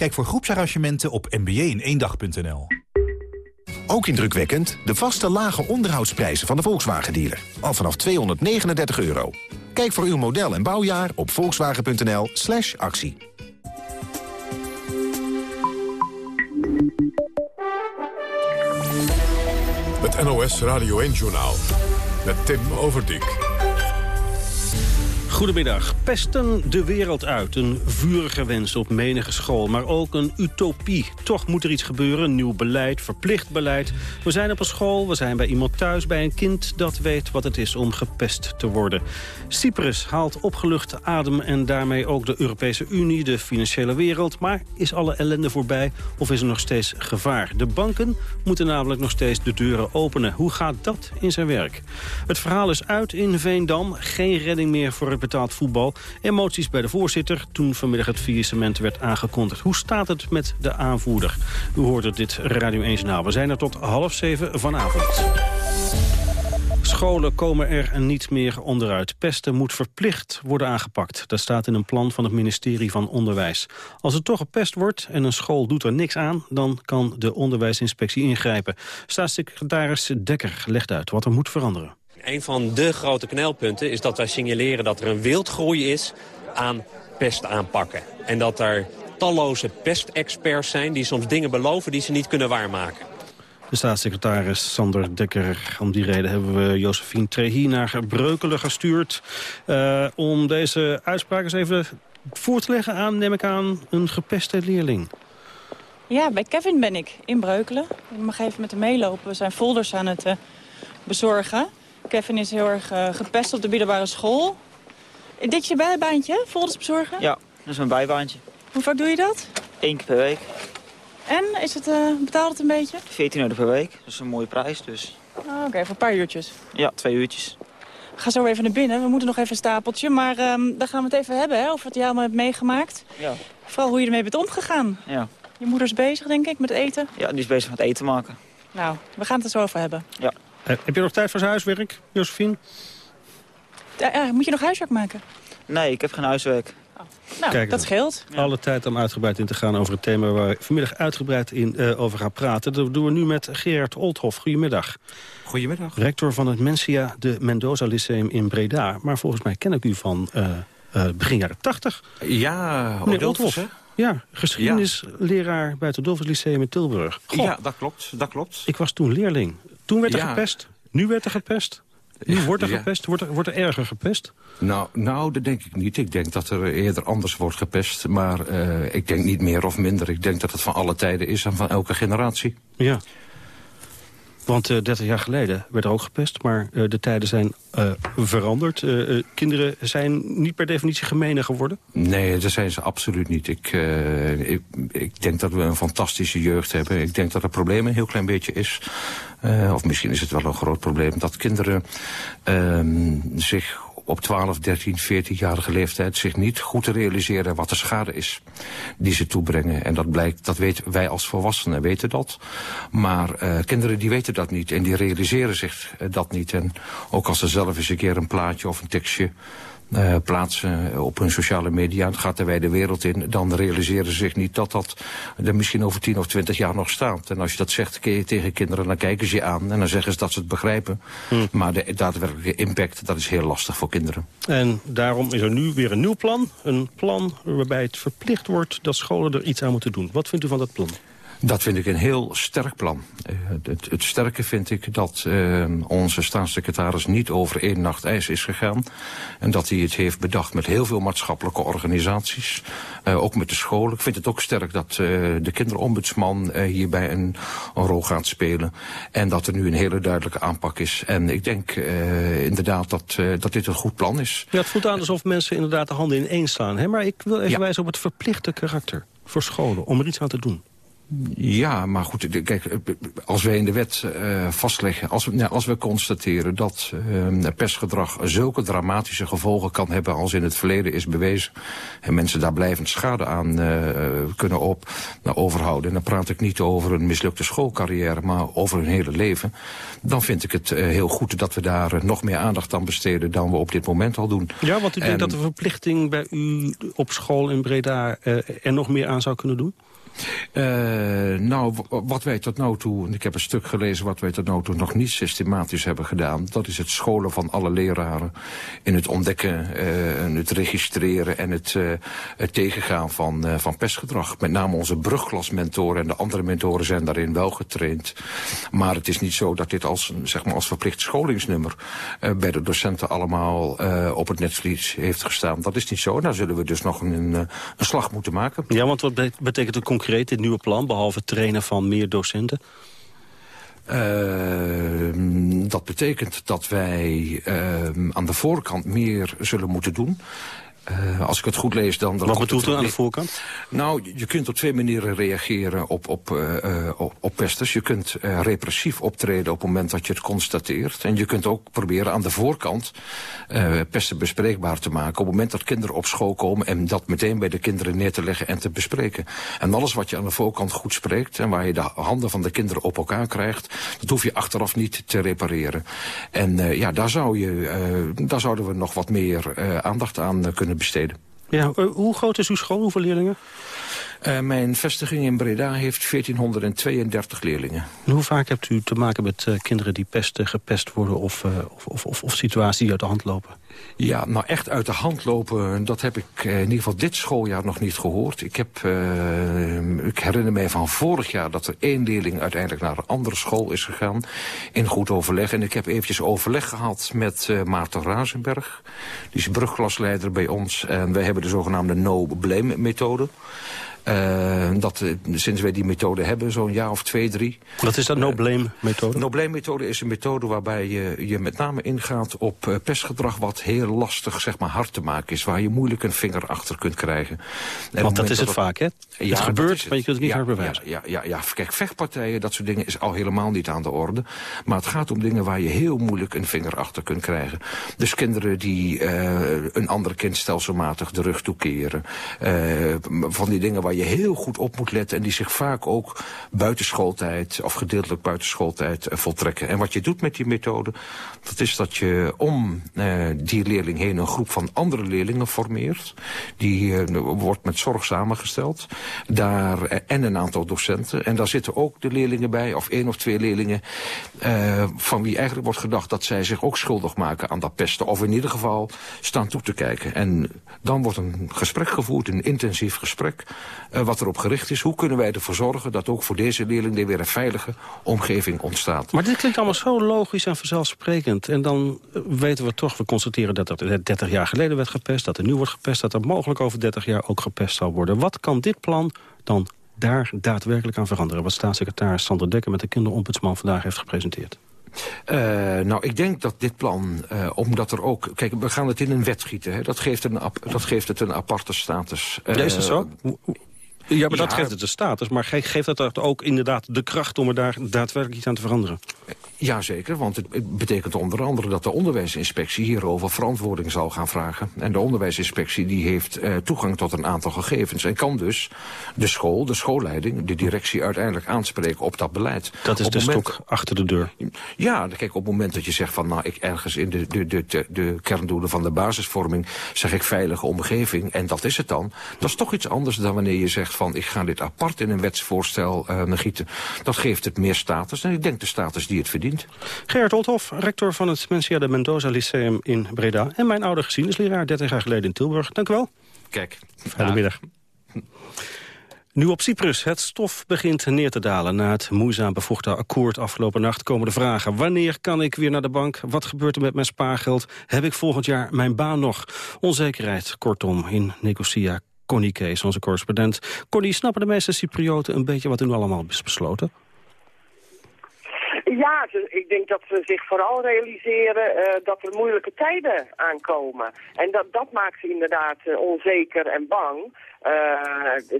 Kijk voor groepsarrangementen op mba-in-één-dag.nl. Ook indrukwekkend de vaste lage onderhoudsprijzen van de Volkswagen-dealer. Al vanaf 239 euro. Kijk voor uw model en bouwjaar op volkswagen.nl slash actie. Het NOS Radio 1-journaal met Tim Overdijk. Goedemiddag. Pesten de wereld uit. Een vurige wens op menige school, maar ook een utopie. Toch moet er iets gebeuren. Nieuw beleid, verplicht beleid. We zijn op een school, we zijn bij iemand thuis, bij een kind... dat weet wat het is om gepest te worden. Cyprus haalt opgelucht adem en daarmee ook de Europese Unie... de financiële wereld. Maar is alle ellende voorbij of is er nog steeds gevaar? De banken moeten namelijk nog steeds de deuren openen. Hoe gaat dat in zijn werk? Het verhaal is uit in Veendam. Geen redding meer voor het betaald voetbal. Emoties bij de voorzitter toen vanmiddag het faillissement werd aangekondigd. Hoe staat het met de aanvoerder? U hoort het dit Radio 1 Journaal. We zijn er tot half zeven vanavond. Scholen komen er niet meer onderuit. Pesten moet verplicht worden aangepakt. Dat staat in een plan van het ministerie van Onderwijs. Als er toch gepest wordt en een school doet er niks aan... dan kan de onderwijsinspectie ingrijpen. Staatssecretaris Dekker legt uit wat er moet veranderen. Een van de grote knelpunten is dat wij signaleren dat er een wildgroei is aan pestaanpakken. En dat er talloze pestexperts zijn die soms dingen beloven die ze niet kunnen waarmaken. De staatssecretaris Sander Dekker. Om die reden hebben we Josephine Trehi naar Breukelen gestuurd... Uh, om deze uitspraak eens even voor te leggen aan, neem ik aan, een gepeste leerling. Ja, bij Kevin ben ik, in Breukelen. Ik mag even met hem meelopen. We zijn folders aan het uh, bezorgen. Kevin is heel erg uh, gepest op de middelbare school. Dit is je bijbaantje, folders bezorgen? Ja, dat is mijn bijbaantje. Hoe vaak doe je dat? Eén keer per week. En, is het, uh, betaalt het een beetje? 14 euro per week, dat is een mooie prijs dus. Oh, Oké, okay, voor een paar uurtjes? Ja, twee uurtjes. We gaan zo even naar binnen, we moeten nog even een stapeltje. Maar um, daar gaan we het even hebben, hè, over wat je allemaal hebt meegemaakt. Ja. Vooral hoe je ermee bent omgegaan. Ja. Je moeder is bezig, denk ik, met eten? Ja, die is bezig met eten maken. Nou, we gaan het er zo over hebben. Ja. Uh, heb je nog tijd voor zijn huiswerk, Josephine? Uh, moet je nog huiswerk maken? Nee, ik heb geen huiswerk. Oh. Nou, Kijk, dat scheelt. Alle tijd om uitgebreid in te gaan over het thema waar we vanmiddag uitgebreid in, uh, over gaan praten. Dat doen we nu met Gerard Olthof. Goedemiddag. Goedemiddag. Rector van het Mensia de Mendoza Lyceum in Breda. Maar volgens mij ken ik u van begin jaren 80. Ja, Olthof. Ja, geschiedenisleraar bij het Dolphus Lyceum in Tilburg. Goh, ja, dat klopt, dat klopt. Ik was toen leerling. Toen werd er ja. gepest. Nu werd er gepest. Nu wordt er gepest. Wordt er, wordt er erger gepest? Nou, nou, dat denk ik niet. Ik denk dat er eerder anders wordt gepest. Maar uh, ik denk niet meer of minder. Ik denk dat het van alle tijden is en van elke generatie. Ja. Want uh, 30 jaar geleden werd er ook gepest, maar uh, de tijden zijn uh, veranderd. kinderen zijn niet per definitie gemener geworden? Nee, dat zijn ze absoluut niet. Ik, ik, ik, denk dat we een fantastische jeugd hebben. Ik denk dat het probleem een heel klein beetje is... of misschien is het wel een groot probleem... dat kinderen ehm, zich op 12, 13, 14-jarige leeftijd zich niet goed te realiseren wat de schade is die ze toebrengen. En dat blijkt, dat weten wij als volwassenen weten dat. Maar uh, kinderen die weten dat niet en die realiseren zich dat niet. En ook als ze zelf eens een keer een plaatje of een tekstje uh, plaatsen op hun sociale media. Het gaat de wijde wereld in. Dan realiseren ze zich niet dat dat er misschien over 10 of 20 jaar nog staat. En als je dat zegt tegen kinderen, dan kijken ze je aan. En dan zeggen ze dat ze het begrijpen. Hmm. Maar de daadwerkelijke impact, dat is heel lastig voor kinderen. En daarom is er nu weer een nieuw plan. Een plan waarbij het verplicht wordt dat scholen er iets aan moeten doen. Wat vindt u van dat plan? Dat vind ik een heel sterk plan. Uh, het, het, sterke vind ik dat uh, onze staatssecretaris niet over één nacht ijs is gegaan. En dat hij het heeft bedacht met heel veel maatschappelijke organisaties. Uh, ook met de scholen. Ik vind het ook sterk dat de kinderombudsman hierbij een, een, rol gaat spelen. En dat er nu een hele duidelijke aanpak is. En ik denk inderdaad dat, dat dit een goed plan is. Ja, het voelt aan alsof mensen inderdaad de handen in één slaan. Hè? Maar ik wil even ja. wijzen op het verplichte karakter voor scholen om er iets aan te doen. Ja, maar goed, kijk, als wij in de wet uh, vastleggen, als we, nou, als we constateren dat uh, pestgedrag zulke dramatische gevolgen kan hebben als in het verleden is bewezen, en mensen daar blijvend schade aan uh, kunnen op, nou, overhouden, en dan praat ik niet over een mislukte schoolcarrière, maar over hun hele leven, dan vind ik het heel goed dat we daar nog meer aandacht aan besteden dan we op dit moment al doen. Ja, want u denkt dat de verplichting bij u op school in Breda er nog meer aan zou kunnen doen? Uh, nou, wat wij tot nu toe, en ik heb een stuk gelezen wat wij tot nu toe nog niet systematisch hebben gedaan, dat is het scholen van alle leraren in het ontdekken, en het registreren en het, uh, het tegengaan van, van pestgedrag. Met name onze brugklasmentoren en de andere mentoren zijn daarin wel getraind. Maar het is niet zo dat dit als, zeg maar, als verplicht scholingsnummer bij de docenten allemaal op het netvlies heeft gestaan. Dat is niet zo. Daar zullen we dus nog een, een slag moeten maken. Ja, want wat betekent het concreet, dit nieuwe plan, behalve trainen van meer docenten? Uh, dat betekent dat wij uh, aan de voorkant meer zullen moeten doen. Uh, als ik het goed lees dan... dan Wat bedoelt u aan de voorkant? Nou, je kunt op twee manieren reageren op, op, uh, op, op pesters. Je kunt uh, repressief optreden op het moment dat je het constateert. En je kunt ook proberen aan de voorkant pesten bespreekbaar te maken. Op het moment dat kinderen op school komen en dat meteen bij de kinderen neer te leggen en te bespreken. En alles wat je aan de voorkant goed spreekt en waar je de handen van de kinderen op elkaar krijgt, dat hoef je achteraf niet te repareren. En ja, daar, zou je, daar zouden we nog wat meer aandacht aan kunnen besteden. Ja, hoe groot is uw school? Hoeveel leerlingen? Uh, mijn vestiging in Breda heeft 1432 leerlingen. En hoe vaak hebt u te maken met uh, kinderen die pesten, gepest worden... Of, uh, of, of, of, situaties die uit de hand lopen? Ja, nou echt uit de hand lopen, dat heb ik in ieder geval dit schooljaar nog niet gehoord. Ik, heb, ik herinner mij van vorig jaar dat er één leerling uiteindelijk naar een andere school is gegaan. In goed overleg. En ik heb eventjes overleg gehad met Maarten Razenberg. Die is brugklasleider bij ons. En wij hebben de zogenaamde no-blame methode. Uh, dat, sinds wij die methode hebben, zo'n jaar of twee, drie. Wat is dat, no-blame-methode? Uh, no-blame-methode is een methode waarbij je, je met name ingaat op pestgedrag... wat heel lastig, zeg maar, hard te maken is. Waar je moeilijk een vinger achter kunt krijgen. En Want dat is het dat vaak, hè? Ja, het gebeurt, maar je kunt het niet ja, hard bewijzen. Ja, ja, ja, ja, kijk, vechtpartijen, dat soort dingen is al helemaal niet aan de orde. Maar het gaat om dingen waar je heel moeilijk een vinger achter kunt krijgen. Dus kinderen die een ander kind stelselmatig de rug toekeren. van die dingen waar waar je heel goed op moet letten... en die zich vaak ook buiten schooltijd of gedeeltelijk buiten schooltijd uh, voltrekken. En wat je doet met die methode, dat is dat je om uh, die leerling heen... een groep van andere leerlingen formeert. Die uh, wordt met zorg samengesteld. Daar, en een aantal docenten. En daar zitten ook de leerlingen bij, of één of twee leerlingen... van wie eigenlijk wordt gedacht dat zij zich ook schuldig maken aan dat pesten. Of in ieder geval staan toe te kijken. En dan wordt een gesprek gevoerd, een intensief gesprek wat erop gericht is. Hoe kunnen wij ervoor zorgen dat ook voor deze leerling weer een veilige omgeving ontstaat. Maar dit klinkt allemaal zo logisch en vanzelfsprekend. En dan uh, weten we toch, we constateren dat er 30 jaar geleden werd gepest... dat er nu wordt gepest, dat er mogelijk over 30 jaar ook gepest zal worden. Wat kan dit plan dan daar daadwerkelijk aan veranderen? Wat staatssecretaris Sander Dekker met de kinderombudsman vandaag heeft gepresenteerd. Uh, nou, ik denk dat dit plan, uh, omdat er ook... Kijk, we gaan het in een wet gieten. Hè? Dat, geeft een, dat geeft het een aparte status. Uh, ja, is dat zo? Ja, maar dat geeft het de status. Maar geeft het ook inderdaad de kracht om er daar daadwerkelijk iets aan te veranderen? Jazeker, want het betekent onder andere dat de onderwijsinspectie hierover verantwoording zal gaan vragen. En de onderwijsinspectie die heeft uh, toegang tot een aantal gegevens. En kan dus de school, de schoolleiding, de directie uiteindelijk aanspreken op dat beleid. Dat is op de moment... stok achter de deur. Ja, kijk, op het moment dat je zegt van nou, ik ergens in de, de, de, de, de kerndoelen van de basisvorming zeg ik veilige omgeving. En dat is het dan. Dat is toch iets anders dan wanneer je zegt van ik ga dit apart in een wetsvoorstel uh, gieten. Dat geeft het meer status. En ik denk de status die het verdient. Gerard Olthoff, rector van het Mencia de Mendoza Lyceum in Breda. En mijn oude geschiedenisleraar, 30 jaar geleden in Tilburg. Dank u wel. Kijk. Goedemiddag. Nu op Cyprus. Het stof begint neer te dalen. Na het moeizaam bevochten akkoord afgelopen nacht komen de vragen. Wanneer kan ik weer naar de bank? Wat gebeurt er met mijn spaargeld? Heb ik volgend jaar mijn baan nog? Onzekerheid, kortom, in Nicosia. Connie Kees, onze correspondent. Connie, snappen de meeste Cyprioten een beetje wat u allemaal is besloten? Ja, ik denk dat ze zich vooral realiseren uh, dat er moeilijke tijden aankomen. En dat, dat maakt ze inderdaad uh, onzeker en bang. Uh,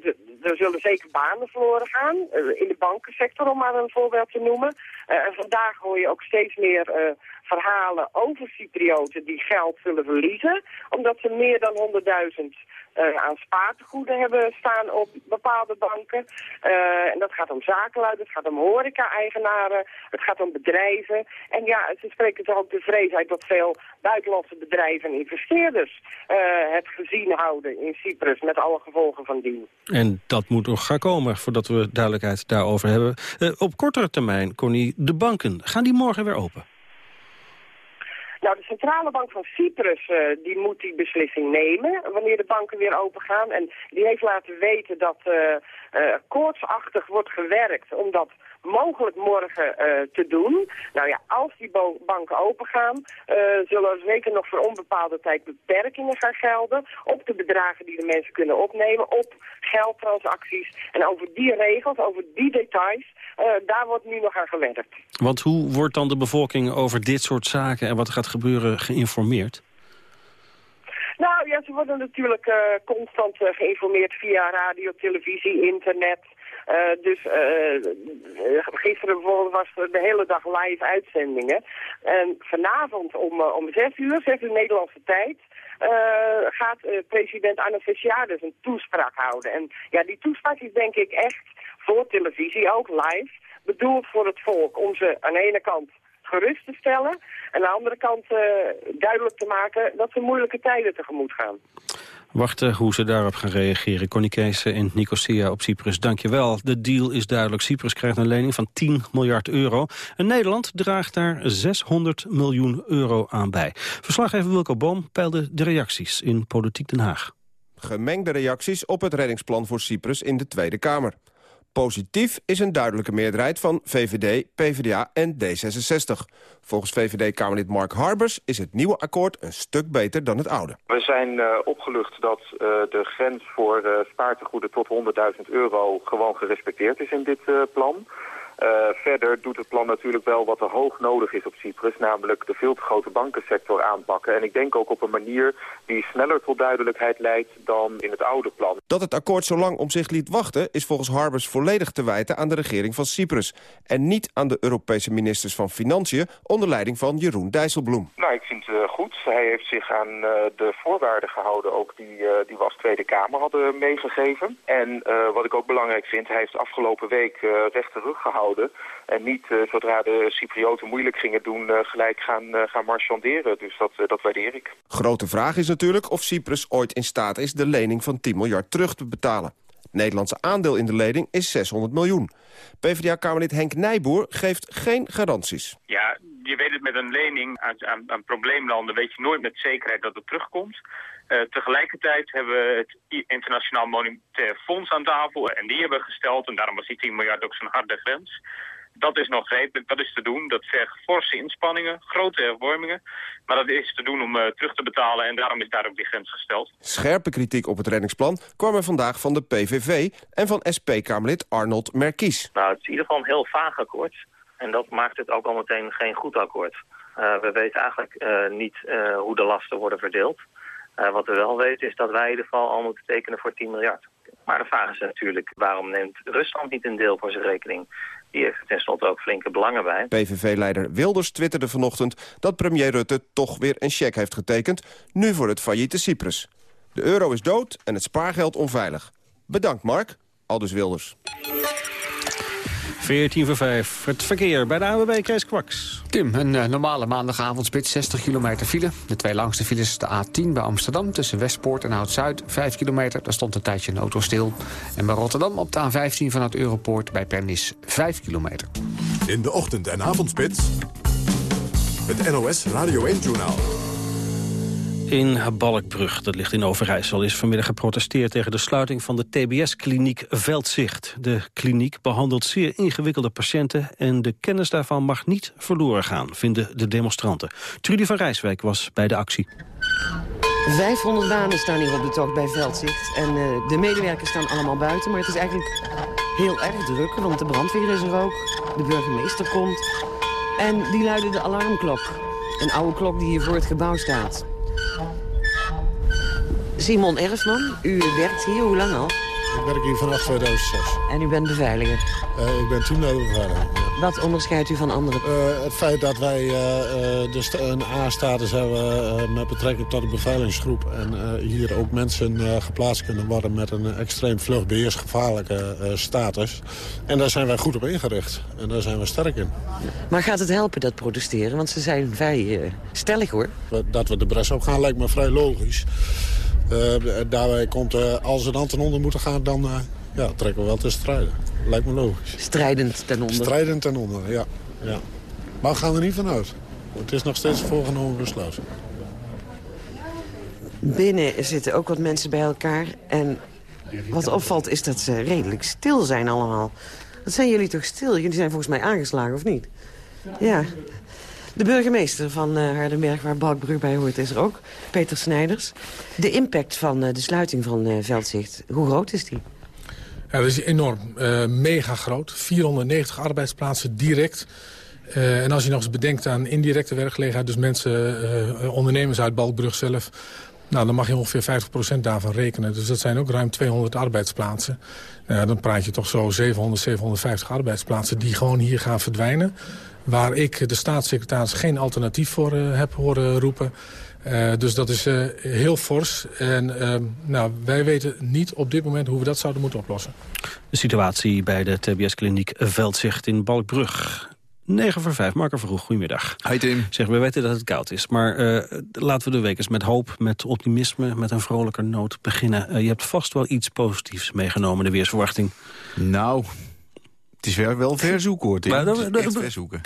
er zullen zeker banen verloren gaan, in de bankensector om maar een voorbeeld te noemen. en vandaag hoor je ook steeds meer verhalen over Cyprioten die geld zullen verliezen, omdat ze meer dan 100.000 uh, aan spaartegoeden hebben staan op bepaalde banken. Uh, en dat gaat om zakenlui, het gaat om horeca-eigenaren, het gaat om bedrijven. En ja, ze spreken toch ook de vrees uit dat veel buitenlandse bedrijven en investeerders uh, het gezien houden in Cyprus met alle gevolgen van dien. En dat moet nog gaan komen voordat we duidelijkheid daarover hebben. op kortere termijn, Connie, de banken, gaan die morgen weer open? Nou, de Centrale Bank van Cyprus uh, die moet die beslissing nemen wanneer de banken weer open gaan. En die heeft laten weten dat uh, koortsachtig wordt gewerkt omdat mogelijk morgen uh, te doen. Nou ja, als die banken opengaan, uh, zullen er zeker nog voor onbepaalde tijd beperkingen gaan gelden op de bedragen die de mensen kunnen opnemen, op geldtransacties. En over die regels, over die details, uh, daar wordt nu nog aan gewerkt. Want hoe wordt dan de bevolking over dit soort zaken en wat gaat gebeuren geïnformeerd? Nou ja, ze worden natuurlijk uh, constant uh, geïnformeerd via radio, televisie, internet. Uh, dus gisteren bijvoorbeeld was er de hele dag live uitzendingen. En vanavond om, om zes uur, zes uur Nederlandse tijd, gaat president Anastasiades een toespraak houden. En ja, die toespraak is denk ik echt voor televisie, ook live, bedoeld voor het volk. Om ze aan de ene kant gerust te stellen. En aan de andere kant uh, duidelijk te maken dat ze moeilijke tijden tegemoet gaan. Wachten hoe ze daarop gaan reageren. Connie Kees in Nicosia op Cyprus, dankjewel. De deal is duidelijk. Cyprus krijgt een lening van 10 miljard euro. En Nederland draagt daar 600 miljoen euro aan bij. Verslaggever Wilco Boom peilde de reacties in Politiek Den Haag. Gemengde reacties op het reddingsplan voor Cyprus in de Tweede Kamer. Positief is een duidelijke meerderheid van VVD, PvdA en D66. Volgens VVD-Kamerlid Mark Harbers is het nieuwe akkoord een stuk beter dan het oude. We zijn uh, opgelucht dat uh, de grens voor uh, spaartegoeden tot 100.000 euro gewoon gerespecteerd is in dit plan. Uh, verder doet het plan natuurlijk wel wat er hoog nodig is op Cyprus, namelijk de veel te grote bankensector aanpakken. En ik denk ook op een manier die sneller tot duidelijkheid leidt dan in het oude plan. Dat het akkoord zo lang om zich liet wachten is volgens Harbers volledig te wijten aan de regering van Cyprus. En niet aan de Europese ministers van Financiën onder leiding van Jeroen Dijsselbloem. Nou, ik vind het uh, goed. Hij heeft zich aan uh, de voorwaarden gehouden, ook die, die we als Tweede Kamer hadden meegegeven. En wat ik ook belangrijk vind, hij heeft afgelopen week recht rug gehouden en niet zodra de Cyprioten moeilijk gingen doen gelijk gaan, gaan marchanderen. Dus dat, dat waardeer ik. Grote vraag is natuurlijk of Cyprus ooit in staat is de lening van 10 miljard terug te betalen. Nederlandse aandeel in de lening is 600 miljoen. PvdA-kamerlid Henk Nijboer geeft geen garanties. Ja, je weet het met een lening aan, aan, aan probleemlanden weet je nooit met zekerheid dat het terugkomt. Uh, tegelijkertijd hebben we het Internationaal Monetair Fonds aan tafel en die hebben gesteld, en daarom was die 10 miljard ook zo'n harde grens. Dat is nog redelijk, dat is te doen. Dat vergt forse inspanningen, grote hervormingen. Maar dat is te doen om uh, terug te betalen en daarom is daar ook die grens gesteld. Scherpe kritiek op het reddingsplan kwam er vandaag van de PVV en van SP-Kamerlid Arnold Merkies. Nou, het is in ieder geval een heel vaag akkoord. En dat maakt het ook al meteen geen goed akkoord. Uh, we weten eigenlijk uh, niet hoe de lasten worden verdeeld. Uh, wat we wel weten is dat wij in ieder geval al moeten tekenen voor 10 miljard. Maar de vraag is natuurlijk, waarom neemt Rusland niet een deel voor zijn rekening? Die heeft tenslotte ook flinke belangen bij. PVV-leider Wilders twitterde vanochtend dat premier Rutte toch weer een cheque heeft getekend, nu voor het failliete Cyprus. De euro is dood en het spaargeld onveilig. Bedankt Mark, aldus Wilders. 14 voor 5. Het verkeer bij de AWB Kees Kwaks. Tim, een uh, normale maandagavondspits, 60 kilometer file. De twee langste files de A10 bij Amsterdam tussen Westpoort en Oud-Zuid. 5 kilometer, daar stond een tijdje een auto stil. En bij Rotterdam op de A15 vanuit Europoort bij Pernis 5 kilometer. In de ochtend- en avondspits, het NOS Radio 1-journaal. In Balkbrug, dat ligt in Overijssel, is vanmiddag geprotesteerd tegen de sluiting van de TBS-kliniek Veldzicht. De kliniek behandelt zeer ingewikkelde patiënten en de kennis daarvan mag niet verloren gaan, vinden de demonstranten. Trudy van Rijswijk was bij de actie. 500 banen staan hier op de tocht bij Veldzicht. En uh, de medewerkers staan allemaal buiten, maar het is eigenlijk heel erg druk, want de brandweer is er ook, de burgemeester komt. En die luiden de alarmklok. Een oude klok die hier voor het gebouw staat. Simon Erfman, u werkt hier, hoe lang al? Ik werk hier vanaf 2006. En u bent beveiliger? Uh, ik ben teamleider beveiliging. Ja. Wat onderscheidt u van anderen? Uh, het feit dat wij de een A-status hebben met betrekking tot de beveiligingsgroep... en hier ook mensen geplaatst kunnen worden met een extreem vluchtbeheersgevaarlijke status. En daar zijn wij goed op ingericht. En daar zijn we sterk in. Maar gaat het helpen, dat protesteren? Want ze zijn vrij stellig, hoor. Dat we de bres op gaan lijkt me vrij logisch. Daarbij komt, als we dan ten onder moeten gaan, dan ja, trekken we wel te strijden. Lijkt me logisch. Strijdend ten onder? Strijdend ten onder, ja. ja. Maar we gaan er niet vanuit. Het is nog steeds voorgenomen besluit. Binnen zitten ook wat mensen bij elkaar. En wat opvalt is dat ze redelijk stil zijn allemaal. Wat zijn jullie toch stil? Jullie zijn volgens mij aangeslagen, of niet? Ja. De burgemeester van uh, Hardenberg, waar Balkbrug bij hoort, is er ook. Peter Snijders. De impact van uh, de sluiting van uh, Veldzicht, hoe groot is die? Ja, dat is enorm. Mega groot. 490 arbeidsplaatsen direct. En als je nog eens bedenkt aan indirecte werkgelegenheid... dus mensen, ondernemers uit Balkbrug zelf... Nou, dan mag je ongeveer 50% daarvan rekenen. Dus dat zijn ook ruim 200 arbeidsplaatsen. Dan praat je toch zo 700, 750 arbeidsplaatsen die gewoon hier gaan verdwijnen. Waar ik de staatssecretaris geen alternatief voor heb horen roepen. Uh, dus dat is uh, heel fors. En uh, nou, wij weten niet op dit moment hoe we dat zouden moeten oplossen. De situatie bij de TBS-kliniek Veldzicht in Balkbrug. 9 voor 5, Marco Verhoeg, goedemiddag. Hi Tim. Zeg, we weten dat het koud is, maar laten we de week eens met hoop, met optimisme, met een vrolijker noot beginnen. je hebt vast wel iets positiefs meegenomen, de weersverwachting. Nou, het is wel, wel verzoeken hoor, Tim.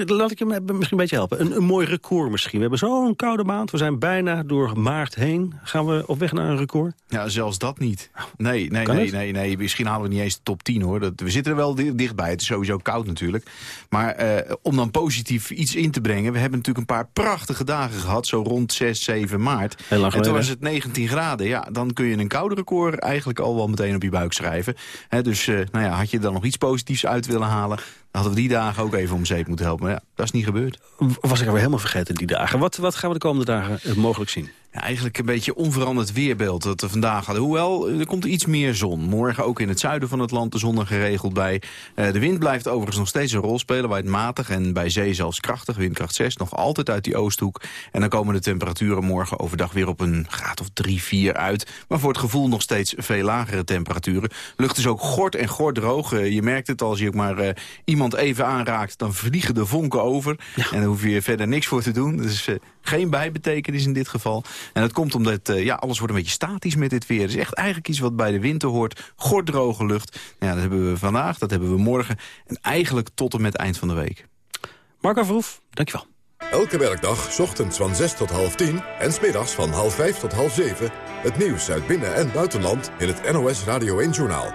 Laat ik je misschien een beetje helpen. Een, een mooi record misschien. We hebben zo'n koude maand. We zijn bijna door maart heen. Gaan we op weg naar een record? Ja, zelfs dat niet. Nee, nee, nee, nee, nee. Misschien halen we niet eens de top 10 hoor. Dat, we zitten er wel dichtbij. Het is sowieso koud natuurlijk. Maar eh, om dan positief iets in te brengen. We hebben natuurlijk een paar prachtige dagen gehad. Zo rond 6, 7 maart. Heel lang en toen was het 19 graden. Ja, dan kun je een koude record eigenlijk al wel meteen op je buik schrijven. dus uh, nou ja, had je dan nog iets positiefs uit willen halen... hadden we die dagen ook even om zeep moeten helpen. Maar ja, dat is niet gebeurd. Was ik alweer helemaal vergeten die dagen. Wat, wat gaan we de komende dagen eh, mogelijk zien? Ja, eigenlijk een beetje onveranderd weerbeeld dat we vandaag hadden. Hoewel, er komt iets meer zon. Morgen ook in het zuiden van het land de zon er geregeld bij. Uh, de wind blijft overigens nog steeds een rol spelen. Waait matig en bij zee zelfs krachtig. Windkracht 6, nog altijd uit die oosthoek. En dan komen de temperaturen morgen overdag weer op een graad of 3, 4 uit. Maar voor het gevoel nog steeds veel lagere temperaturen. Lucht is ook gort en gort droog. Uh, je merkt het als je ook maar uh, iemand even aanraakt... dan vliegen de vonken over. Ja. En daar hoef je verder niks voor te doen. Dus geen bijbetekenis in dit geval. En dat komt omdat uh, ja, alles wordt een beetje statisch met dit weer. Het is echt eigenlijk iets wat bij de winter hoort. Gordroge lucht. Ja, dat hebben we vandaag, dat hebben we morgen. En eigenlijk tot en met eind van de week. Marco Verhoef, dankjewel. Elke werkdag, ochtends van 6 tot half 10 en smiddags van half 5 tot half 7... het nieuws uit binnen- en buitenland in het NOS Radio 1-journaal.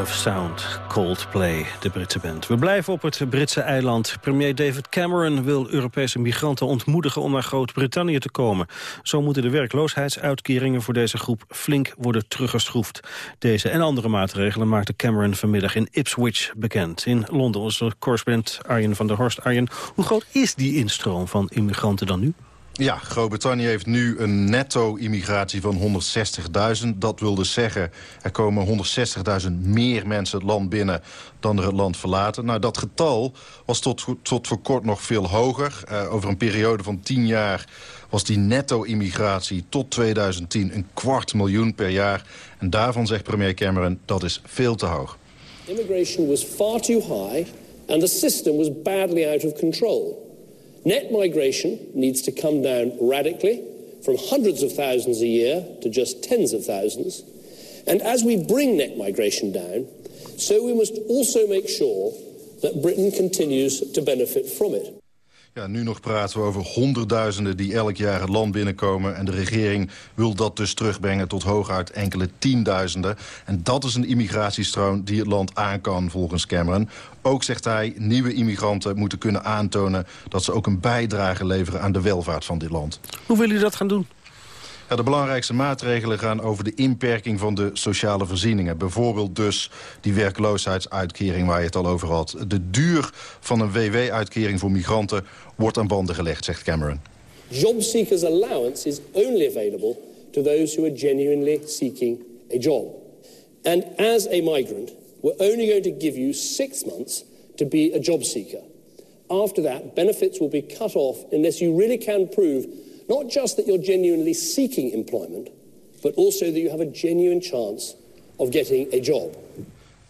Of Sound, Coldplay, de Britse band. We blijven op het Britse eiland. Premier David Cameron wil Europese migranten ontmoedigen om naar Groot-Brittannië te komen. Zo moeten de werkloosheidsuitkeringen voor deze groep flink worden teruggeschroefd. Deze en andere maatregelen maakte Cameron vanmiddag in Ipswich bekend. In Londen onze correspondent Arjen van der Horst. Arjen, hoe groot is die instroom van immigranten dan nu? Ja, Groot-Brittannië heeft nu een netto-immigratie van 160.000. Dat wil dus zeggen, er komen 160.000 meer mensen het land binnen dan er het land verlaten. Nou, dat getal was tot, tot voor kort nog veel hoger. Uh, over een periode van 10 jaar was die netto-immigratie tot 2010 een kwart miljoen per jaar. En daarvan zegt premier Cameron, dat is veel te hoog. Immigration was far too high and the system was badly out of control. Net migration needs to come down radically from hundreds of thousands a year to just tens of thousands. And as we bring net migration down, so we must also make sure that Britain continues to benefit from it. Ja, nu nog praten we over honderdduizenden die elk jaar het land binnenkomen. En de regering wil dat dus terugbrengen tot hooguit enkele tienduizenden. En dat is een immigratiestroom die het land aan kan volgens Cameron. Ook zegt hij, nieuwe immigranten moeten kunnen aantonen... dat ze ook een bijdrage leveren aan de welvaart van dit land. Hoe wil u dat gaan doen? De belangrijkste maatregelen gaan over de inperking van de sociale voorzieningen. Bijvoorbeeld dus die werkloosheidsuitkering waar je het al over had. De duur van een WW-uitkering voor migranten wordt aan banden gelegd, zegt Cameron. Job seekers allowance is only available to those who are genuinely seeking a job. And as a migrant, we're only going to give you six months to be a job seeker. After that, benefits will be cut off unless you really can prove Not just that you're genuinely seeking employment, but also that you have a genuine chance of getting a job.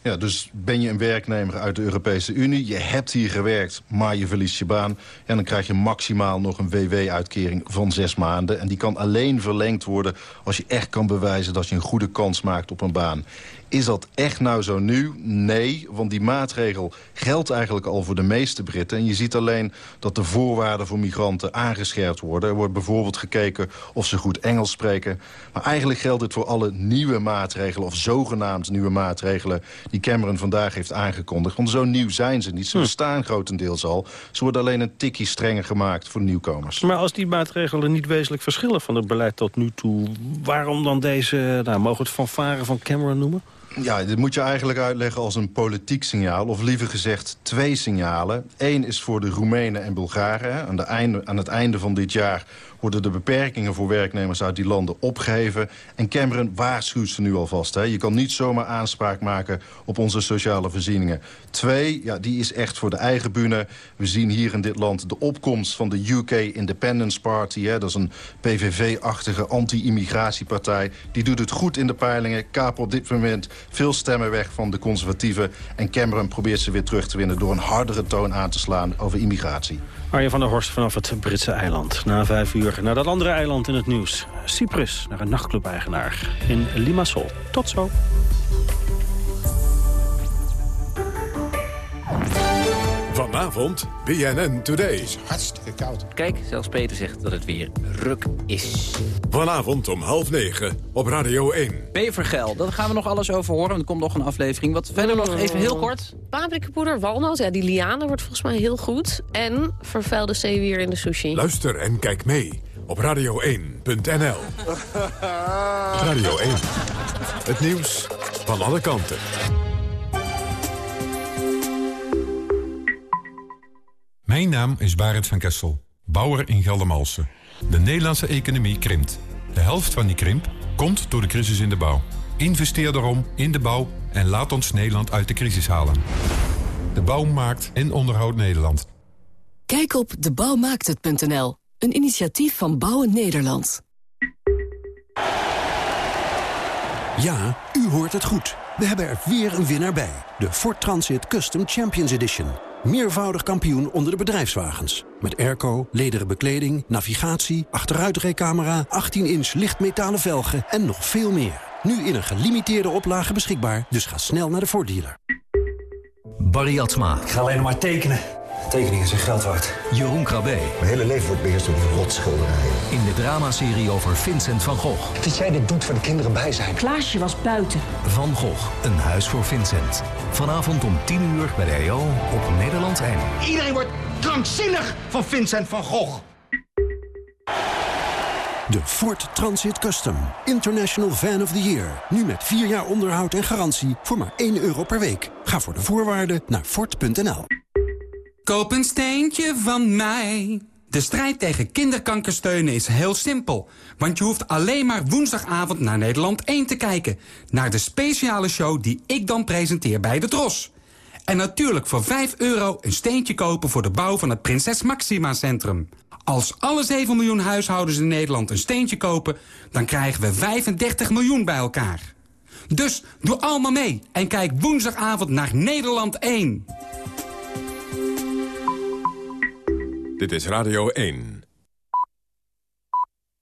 Ja, dus ben je een werknemer uit de Europese Unie, je hebt hier gewerkt, maar je verliest je baan... en dan krijg je maximaal nog een WW-uitkering van zes maanden. En die kan alleen verlengd worden als je echt kan bewijzen dat je een goede kans maakt op een baan. Is dat echt nou zo nu? Nee, want die maatregel geldt eigenlijk al voor de meeste Britten. En je ziet alleen dat de voorwaarden voor migranten aangescherpt worden. Er wordt bijvoorbeeld gekeken of ze goed Engels spreken. Maar eigenlijk geldt het voor alle nieuwe maatregelen... of zogenaamd nieuwe maatregelen die Cameron vandaag heeft aangekondigd. Want zo nieuw zijn ze niet. Ze hm. bestaan grotendeels al. Ze worden alleen een tikkie strenger gemaakt voor nieuwkomers. Maar als die maatregelen niet wezenlijk verschillen van het beleid tot nu toe... waarom dan deze, nou, mogen we het fanfare van Cameron noemen? Ja, dit moet je eigenlijk uitleggen als een politiek signaal. Of liever gezegd twee signalen. Eén is voor de Roemenen en Bulgaren. Aan, de aan het einde van dit jaar worden de beperkingen voor werknemers uit die landen opgeheven. En Cameron waarschuwt ze nu alvast. Hè. Je kan niet zomaar aanspraak maken op onze sociale voorzieningen. Twee, ja, die is echt voor de eigen bühne. We zien hier in dit land de opkomst van de UK Independence Party. Hè. Dat is een PVV-achtige anti-immigratiepartij. Die doet het goed in de peilingen. Kapen op dit moment veel stemmen weg van de conservatieven. En Cameron probeert ze weer terug te winnen... door een hardere toon aan te slaan over immigratie. Arjen van der Horst vanaf het Britse eiland. Na vijf uur naar dat andere eiland in het nieuws. Cyprus, naar een nachtclub-eigenaar in Limassol. Tot zo. Vanavond BNN Today. Het is hartstikke koud. Kijk, zelfs Peter zegt dat het weer ruk is. Vanavond om half negen op Radio 1. Bevergel, daar gaan we nog alles over horen. Er komt nog een aflevering. Wat verder nog even heel kort. Paprikapoeder, walnoot, ja, die liane wordt volgens mij heel goed. En vervuilde zeewier in de sushi. Luister en kijk mee op radio1.nl. Radio 1. Het nieuws van alle kanten. Mijn naam is Barend van Kessel, bouwer in Geldermalsen. De Nederlandse economie krimpt. De helft van die krimp komt door de crisis in de bouw. Investeer daarom in de bouw en laat ons Nederland uit de crisis halen. De bouw maakt en onderhoudt Nederland. Kijk op debouwmaakthet.nl, een initiatief van Bouwen Nederland. Ja, u hoort het goed. We hebben er weer een winnaar bij. De Ford Transit Custom Champions Edition. Meervoudig kampioen onder de bedrijfswagens. Met airco, lederen bekleding, navigatie, achteruitrijcamera... 18-inch lichtmetalen velgen en nog veel meer. Nu in een gelimiteerde oplage beschikbaar, dus ga snel naar de voordealer. Barry Atsma. Ik ga alleen maar tekenen. Tekeningen zijn geld waard. Jeroen Krabbe. Mijn hele leven wordt beheerst door die rotschilderijen. In de dramaserie over Vincent van Gogh. Dat jij dit doet voor de kinderen bij zijn. Klaasje was buiten. Van Gogh, een huis voor Vincent. Vanavond om 10 uur bij de EO op Nederland 1. Iedereen wordt krankzinnig van Vincent van Gogh. De Ford Transit Custom. International Van of the Year. Nu met 4 jaar onderhoud en garantie voor maar 1 euro per week. Ga voor de voorwaarden naar Ford.nl. Koop een steentje van mij. De strijd tegen kinderkanker steunen is heel simpel. Want je hoeft alleen maar woensdagavond naar Nederland 1 te kijken. Naar de speciale show die ik dan presenteer bij de Tros. En natuurlijk voor 5 euro een steentje kopen voor de bouw van het Prinses Maxima Centrum. Als alle 7 miljoen huishoudens in Nederland een steentje kopen... dan krijgen we 35 miljoen bij elkaar. Dus doe allemaal mee en kijk woensdagavond naar Nederland 1. Dit is Radio 1.